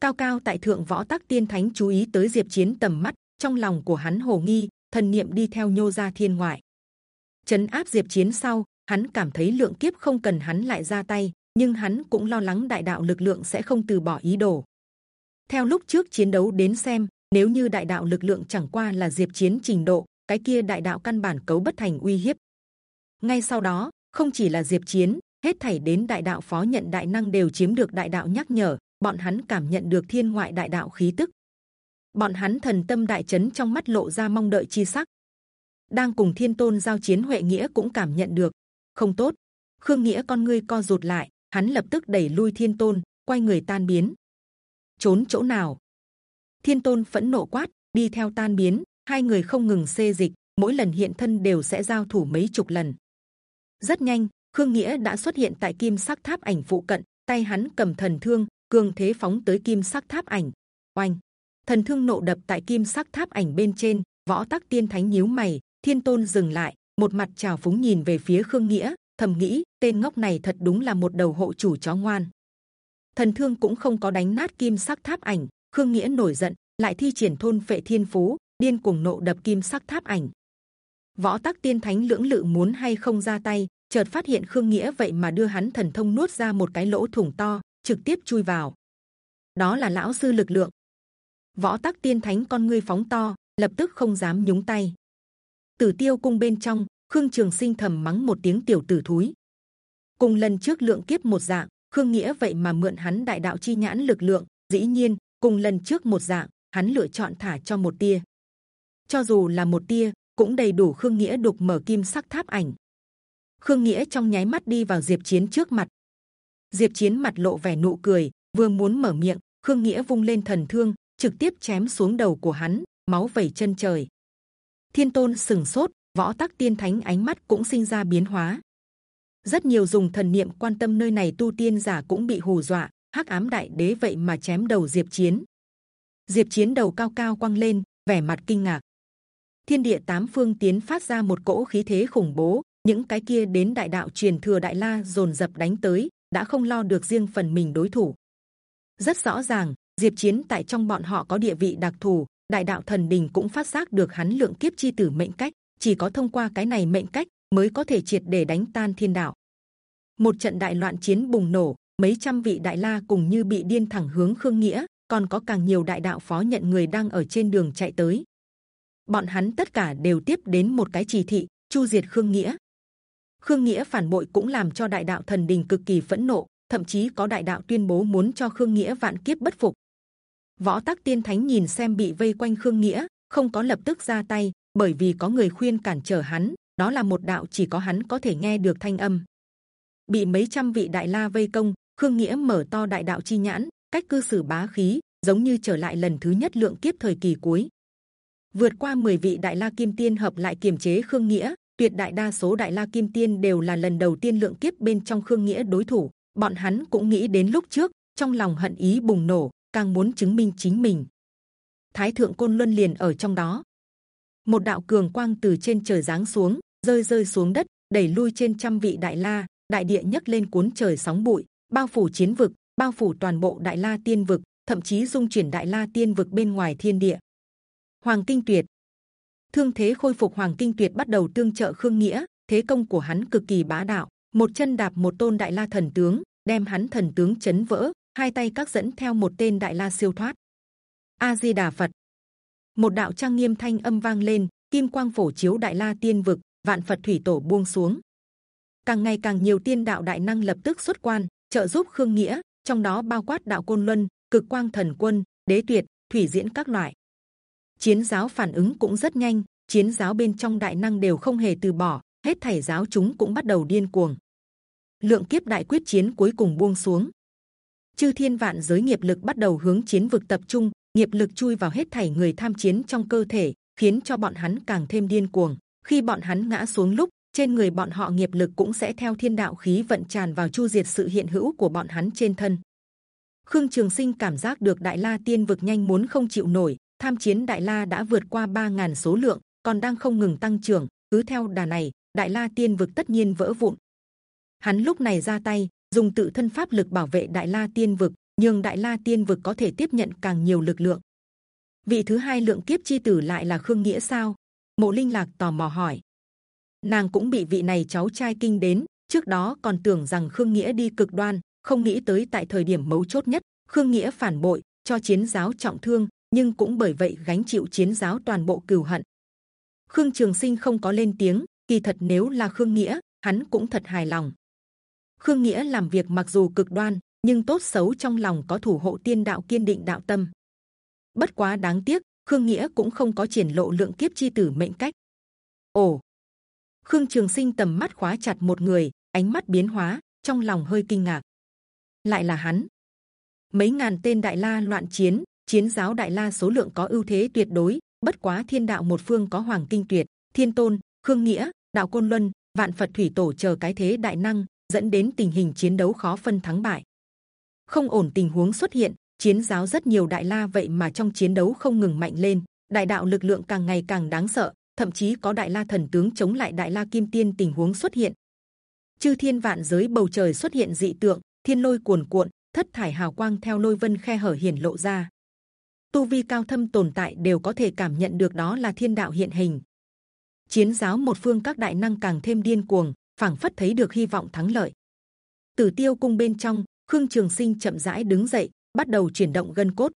Cao cao tại thượng võ tắc tiên thánh chú ý tới diệp chiến tầm mắt, trong lòng của hắn hồ nghi, thần niệm đi theo nhô ra thiên ngoại. Chấn áp diệp chiến sau, hắn cảm thấy lượng kiếp không cần hắn lại ra tay, nhưng hắn cũng lo lắng đại đạo lực lượng sẽ không từ bỏ ý đồ. Theo lúc trước chiến đấu đến xem, nếu như đại đạo lực lượng chẳng qua là diệp chiến trình độ, cái kia đại đạo căn bản cấu bất thành uy hiếp. Ngay sau đó, không chỉ là diệp chiến hết thảy đến đại đạo phó nhận đại năng đều chiếm được đại đạo nhắc nhở, bọn hắn cảm nhận được thiên ngoại đại đạo khí tức. Bọn hắn thần tâm đại chấn trong mắt lộ ra mong đợi chi sắc. Đang cùng thiên tôn giao chiến huệ nghĩa cũng cảm nhận được, không tốt. Khương nghĩa con ngươi co rụt lại, hắn lập tức đẩy lui thiên tôn, quay người tan biến. Trốn chỗ nào? Thiên tôn phẫn nộ quát, đi theo tan biến, hai người không ngừng xê dịch, mỗi lần hiện thân đều sẽ giao thủ mấy chục lần. Rất nhanh khương nghĩa đã xuất hiện tại kim sắc tháp ảnh phụ cận, tay hắn cầm thần thương, cường thế phóng tới kim sắc tháp ảnh. Oanh! Thần thương nộ đập tại kim sắc tháp ảnh bên trên, võ tắc tiên thánh nhíu mày, thiên tôn dừng lại, một mặt trào phúng nhìn về phía khương nghĩa, thầm nghĩ, tên ngốc này thật đúng là một đầu hộ chủ chó ngoan. Thần thương cũng không có đánh nát kim sắc tháp ảnh, khương nghĩa nổi giận, lại thi triển thôn phệ thiên phú, điên cuồng nộ đập kim sắc tháp ảnh. Võ tắc tiên thánh lưỡng lự muốn hay không ra tay chợt phát hiện khương nghĩa vậy mà đưa hắn thần thông nuốt ra một cái lỗ thủng to, trực tiếp chui vào. Đó là lão sư lực lượng. Võ tắc tiên thánh con ngươi phóng to, lập tức không dám nhúng tay. Tử tiêu cung bên trong, khương trường sinh thầm mắng một tiếng tiểu tử thúi. Cùng lần trước lượng kiếp một dạng, khương nghĩa vậy mà mượn hắn đại đạo chi nhãn lực lượng, dĩ nhiên, cùng lần trước một dạng, hắn lựa chọn thả cho một tia. Cho dù là một tia, cũng đầy đủ khương nghĩa đục mở kim sắc tháp ảnh khương nghĩa trong nháy mắt đi vào diệp chiến trước mặt. Diệp chiến mặt lộ vẻ nụ cười, vừa muốn mở miệng, khương nghĩa vung lên thần thương, trực tiếp chém xuống đầu của hắn, máu vẩy chân trời. Thiên tôn sừng sốt, võ tắc tiên thánh ánh mắt cũng sinh ra biến hóa. Rất nhiều dùng thần niệm quan tâm nơi này tu tiên giả cũng bị hù dọa, hắc ám đại đế vậy mà chém đầu diệp chiến. Diệp chiến đầu cao cao quăng lên, vẻ mặt kinh ngạc. Thiên địa tám phương tiến phát ra một cỗ khí thế khủng bố những cái kia đến đại đạo truyền thừa đại la dồn dập đánh tới, đã không lo được riêng phần mình đối thủ. Rất rõ ràng, diệp chiến tại trong bọn họ có địa vị đặc thù, đại đạo thần đình cũng phát giác được hắn lượng kiếp chi tử mệnh cách, chỉ có thông qua cái này mệnh cách mới có thể triệt để đánh tan thiên đạo. Một trận đại loạn chiến bùng nổ, mấy trăm vị đại la cùng như bị điên thẳng hướng khương nghĩa, còn có càng nhiều đại đạo phó nhận người đang ở trên đường chạy tới. Bọn hắn tất cả đều tiếp đến một cái chỉ thị, chu diệt khương nghĩa khương nghĩa phản bội cũng làm cho đại đạo thần đình cực kỳ phẫn nộ, thậm chí có đại đạo tuyên bố muốn cho khương nghĩa vạn kiếp bất phục. Võ tắc tiên thánh nhìn xem bị vây quanh khương nghĩa, không có lập tức ra tay, bởi vì có người khuyên cản trở hắn, đó là một đạo chỉ có hắn có thể nghe được thanh âm. Bị mấy trăm vị đại la vây công, khương nghĩa mở to đại đạo chi nhãn, cách cư xử bá khí, giống như trở lại lần thứ nhất lượng kiếp thời kỳ cuối. Vượt qua 10 vị đại la kim tiên hợp lại kiềm chế khương nghĩa tuyệt đại đa số đại la kim tiên đều là lần đầu tiên lượng kiếp bên trong khương nghĩa đối thủ. Bọn hắn cũng nghĩ đến lúc trước, trong lòng hận ý bùng nổ, càng muốn chứng minh chính mình. Thái thượng côn luân liền ở trong đó. Một đạo cường quang từ trên trời giáng xuống, rơi rơi xuống đất, đẩy lui trên trăm vị đại la, đại địa nhấc lên cuốn trời sóng bụi, bao phủ chiến vực, bao phủ toàn bộ đại la tiên vực, thậm chí dung chuyển đại la tiên vực bên ngoài thiên địa. Hoàng kinh tuyệt thương thế khôi phục hoàng kinh tuyệt bắt đầu tương trợ khương nghĩa, thế công của hắn cực kỳ bá đạo. Một chân đạp một tôn đại la thần tướng, đem hắn thần tướng chấn vỡ, hai tay các dẫn theo một tên đại la siêu thoát. A di đà phật. Một đạo trang nghiêm thanh âm vang lên, kim quang phổ chiếu đại la tiên vực, vạn phật thủy tổ buông xuống. Càng ngày càng nhiều tiên đạo đại năng lập tức xuất quan, trợ giúp khương nghĩa, trong đó bao quát đạo côn luân, cực quang thần quân, đế tuyệt, thủy diễn các loại chiến giáo phản ứng cũng rất nhanh, chiến giáo bên trong đại năng đều không hề từ bỏ, hết thảy giáo chúng cũng bắt đầu điên cuồng. Lượng kiếp đại quyết chiến cuối cùng buông xuống. Chư thiên vạn giới nghiệp lực bắt đầu hướng chiến vực tập trung, nghiệp lực chui vào hết thảy người tham chiến trong cơ thể, khiến cho bọn hắn càng thêm điên cuồng. Khi bọn hắn ngã xuống lúc, trên người bọn họ nghiệp lực cũng sẽ theo thiên đạo khí vận tràn vào chu diệt sự hiện hữu của bọn hắn trên thân. Khương trường sinh cảm giác được đại la tiên vực nhanh muốn không chịu nổi tham chiến đại la đã vượt qua 3.000 số lượng, còn đang không ngừng tăng trưởng. Cứ theo đà này, đại la tiên vực tất nhiên vỡ vụn. Hắn lúc này ra tay, dùng tự thân pháp lực bảo vệ đại la tiên vực nhưng đại la tiên vực có thể tiếp nhận càng nhiều lực lượng. Vị thứ hai lượng kiếp chi tử lại là khương nghĩa sao? Mộ linh lạc tò mò hỏi. Nàng cũng bị vị này cháu trai kinh đến, trước đó còn tưởng rằng khương nghĩa đi cực đoan, không nghĩ tới tại thời điểm mấu chốt nhất, khương nghĩa phản bội, cho chiến giáo trọng thương nhưng cũng bởi vậy gánh chịu chiến giáo toàn bộ cừu hận. Khương trường sinh không có lên tiếng, kỳ thật nếu là khương nghĩa, hắn cũng thật hài lòng. Khương nghĩa làm việc mặc dù cực đoan, nhưng tốt xấu trong lòng có thủ hộ tiên đạo kiên định đạo tâm. Bất quá đáng tiếc, khương nghĩa cũng không có triển lộ lượng kiếp chi tử mệnh cách. Ồ! Khương trường sinh tầm mắt khóa chặt một người, ánh mắt biến hóa, trong lòng hơi kinh ngạc. Lại là hắn. Mấy ngàn tên đại la loạn chiến chiến giáo đại la số lượng có ưu thế tuyệt đối, bất quá thiên đạo một phương có hoàng kinh tuyệt, thiên tôn, khương nghĩa, đạo côn luân, vạn phật thủy tổ chờ cái thế đại năng, dẫn đến tình hình chiến đấu khó phân thắng bại. Không ổn tình huống xuất hiện, chiến giáo rất nhiều đại la vậy mà trong chiến đấu không ngừng mạnh lên, đại đạo lực lượng càng ngày càng đáng sợ, thậm chí có đại la thần tướng chống lại đại la kim tiên tình huống xuất hiện. Chư thiên vạn giới bầu trời xuất hiện dị tượng, thiên lôi cuồn cuộn, thất thải hào quang theo lôi vân khe hở hiển lộ ra tu vi cao thâm tồn tại đều có thể cảm nhận được đó là thiên đạo hiện hình. Chiến giáo một phương các đại năng càng thêm điên cuồng, phảng phất thấy được hy vọng thắng lợi. Tử tiêu cung bên trong, khương trường sinh chậm rãi đứng dậy, bắt đầu chuyển động gân cốt.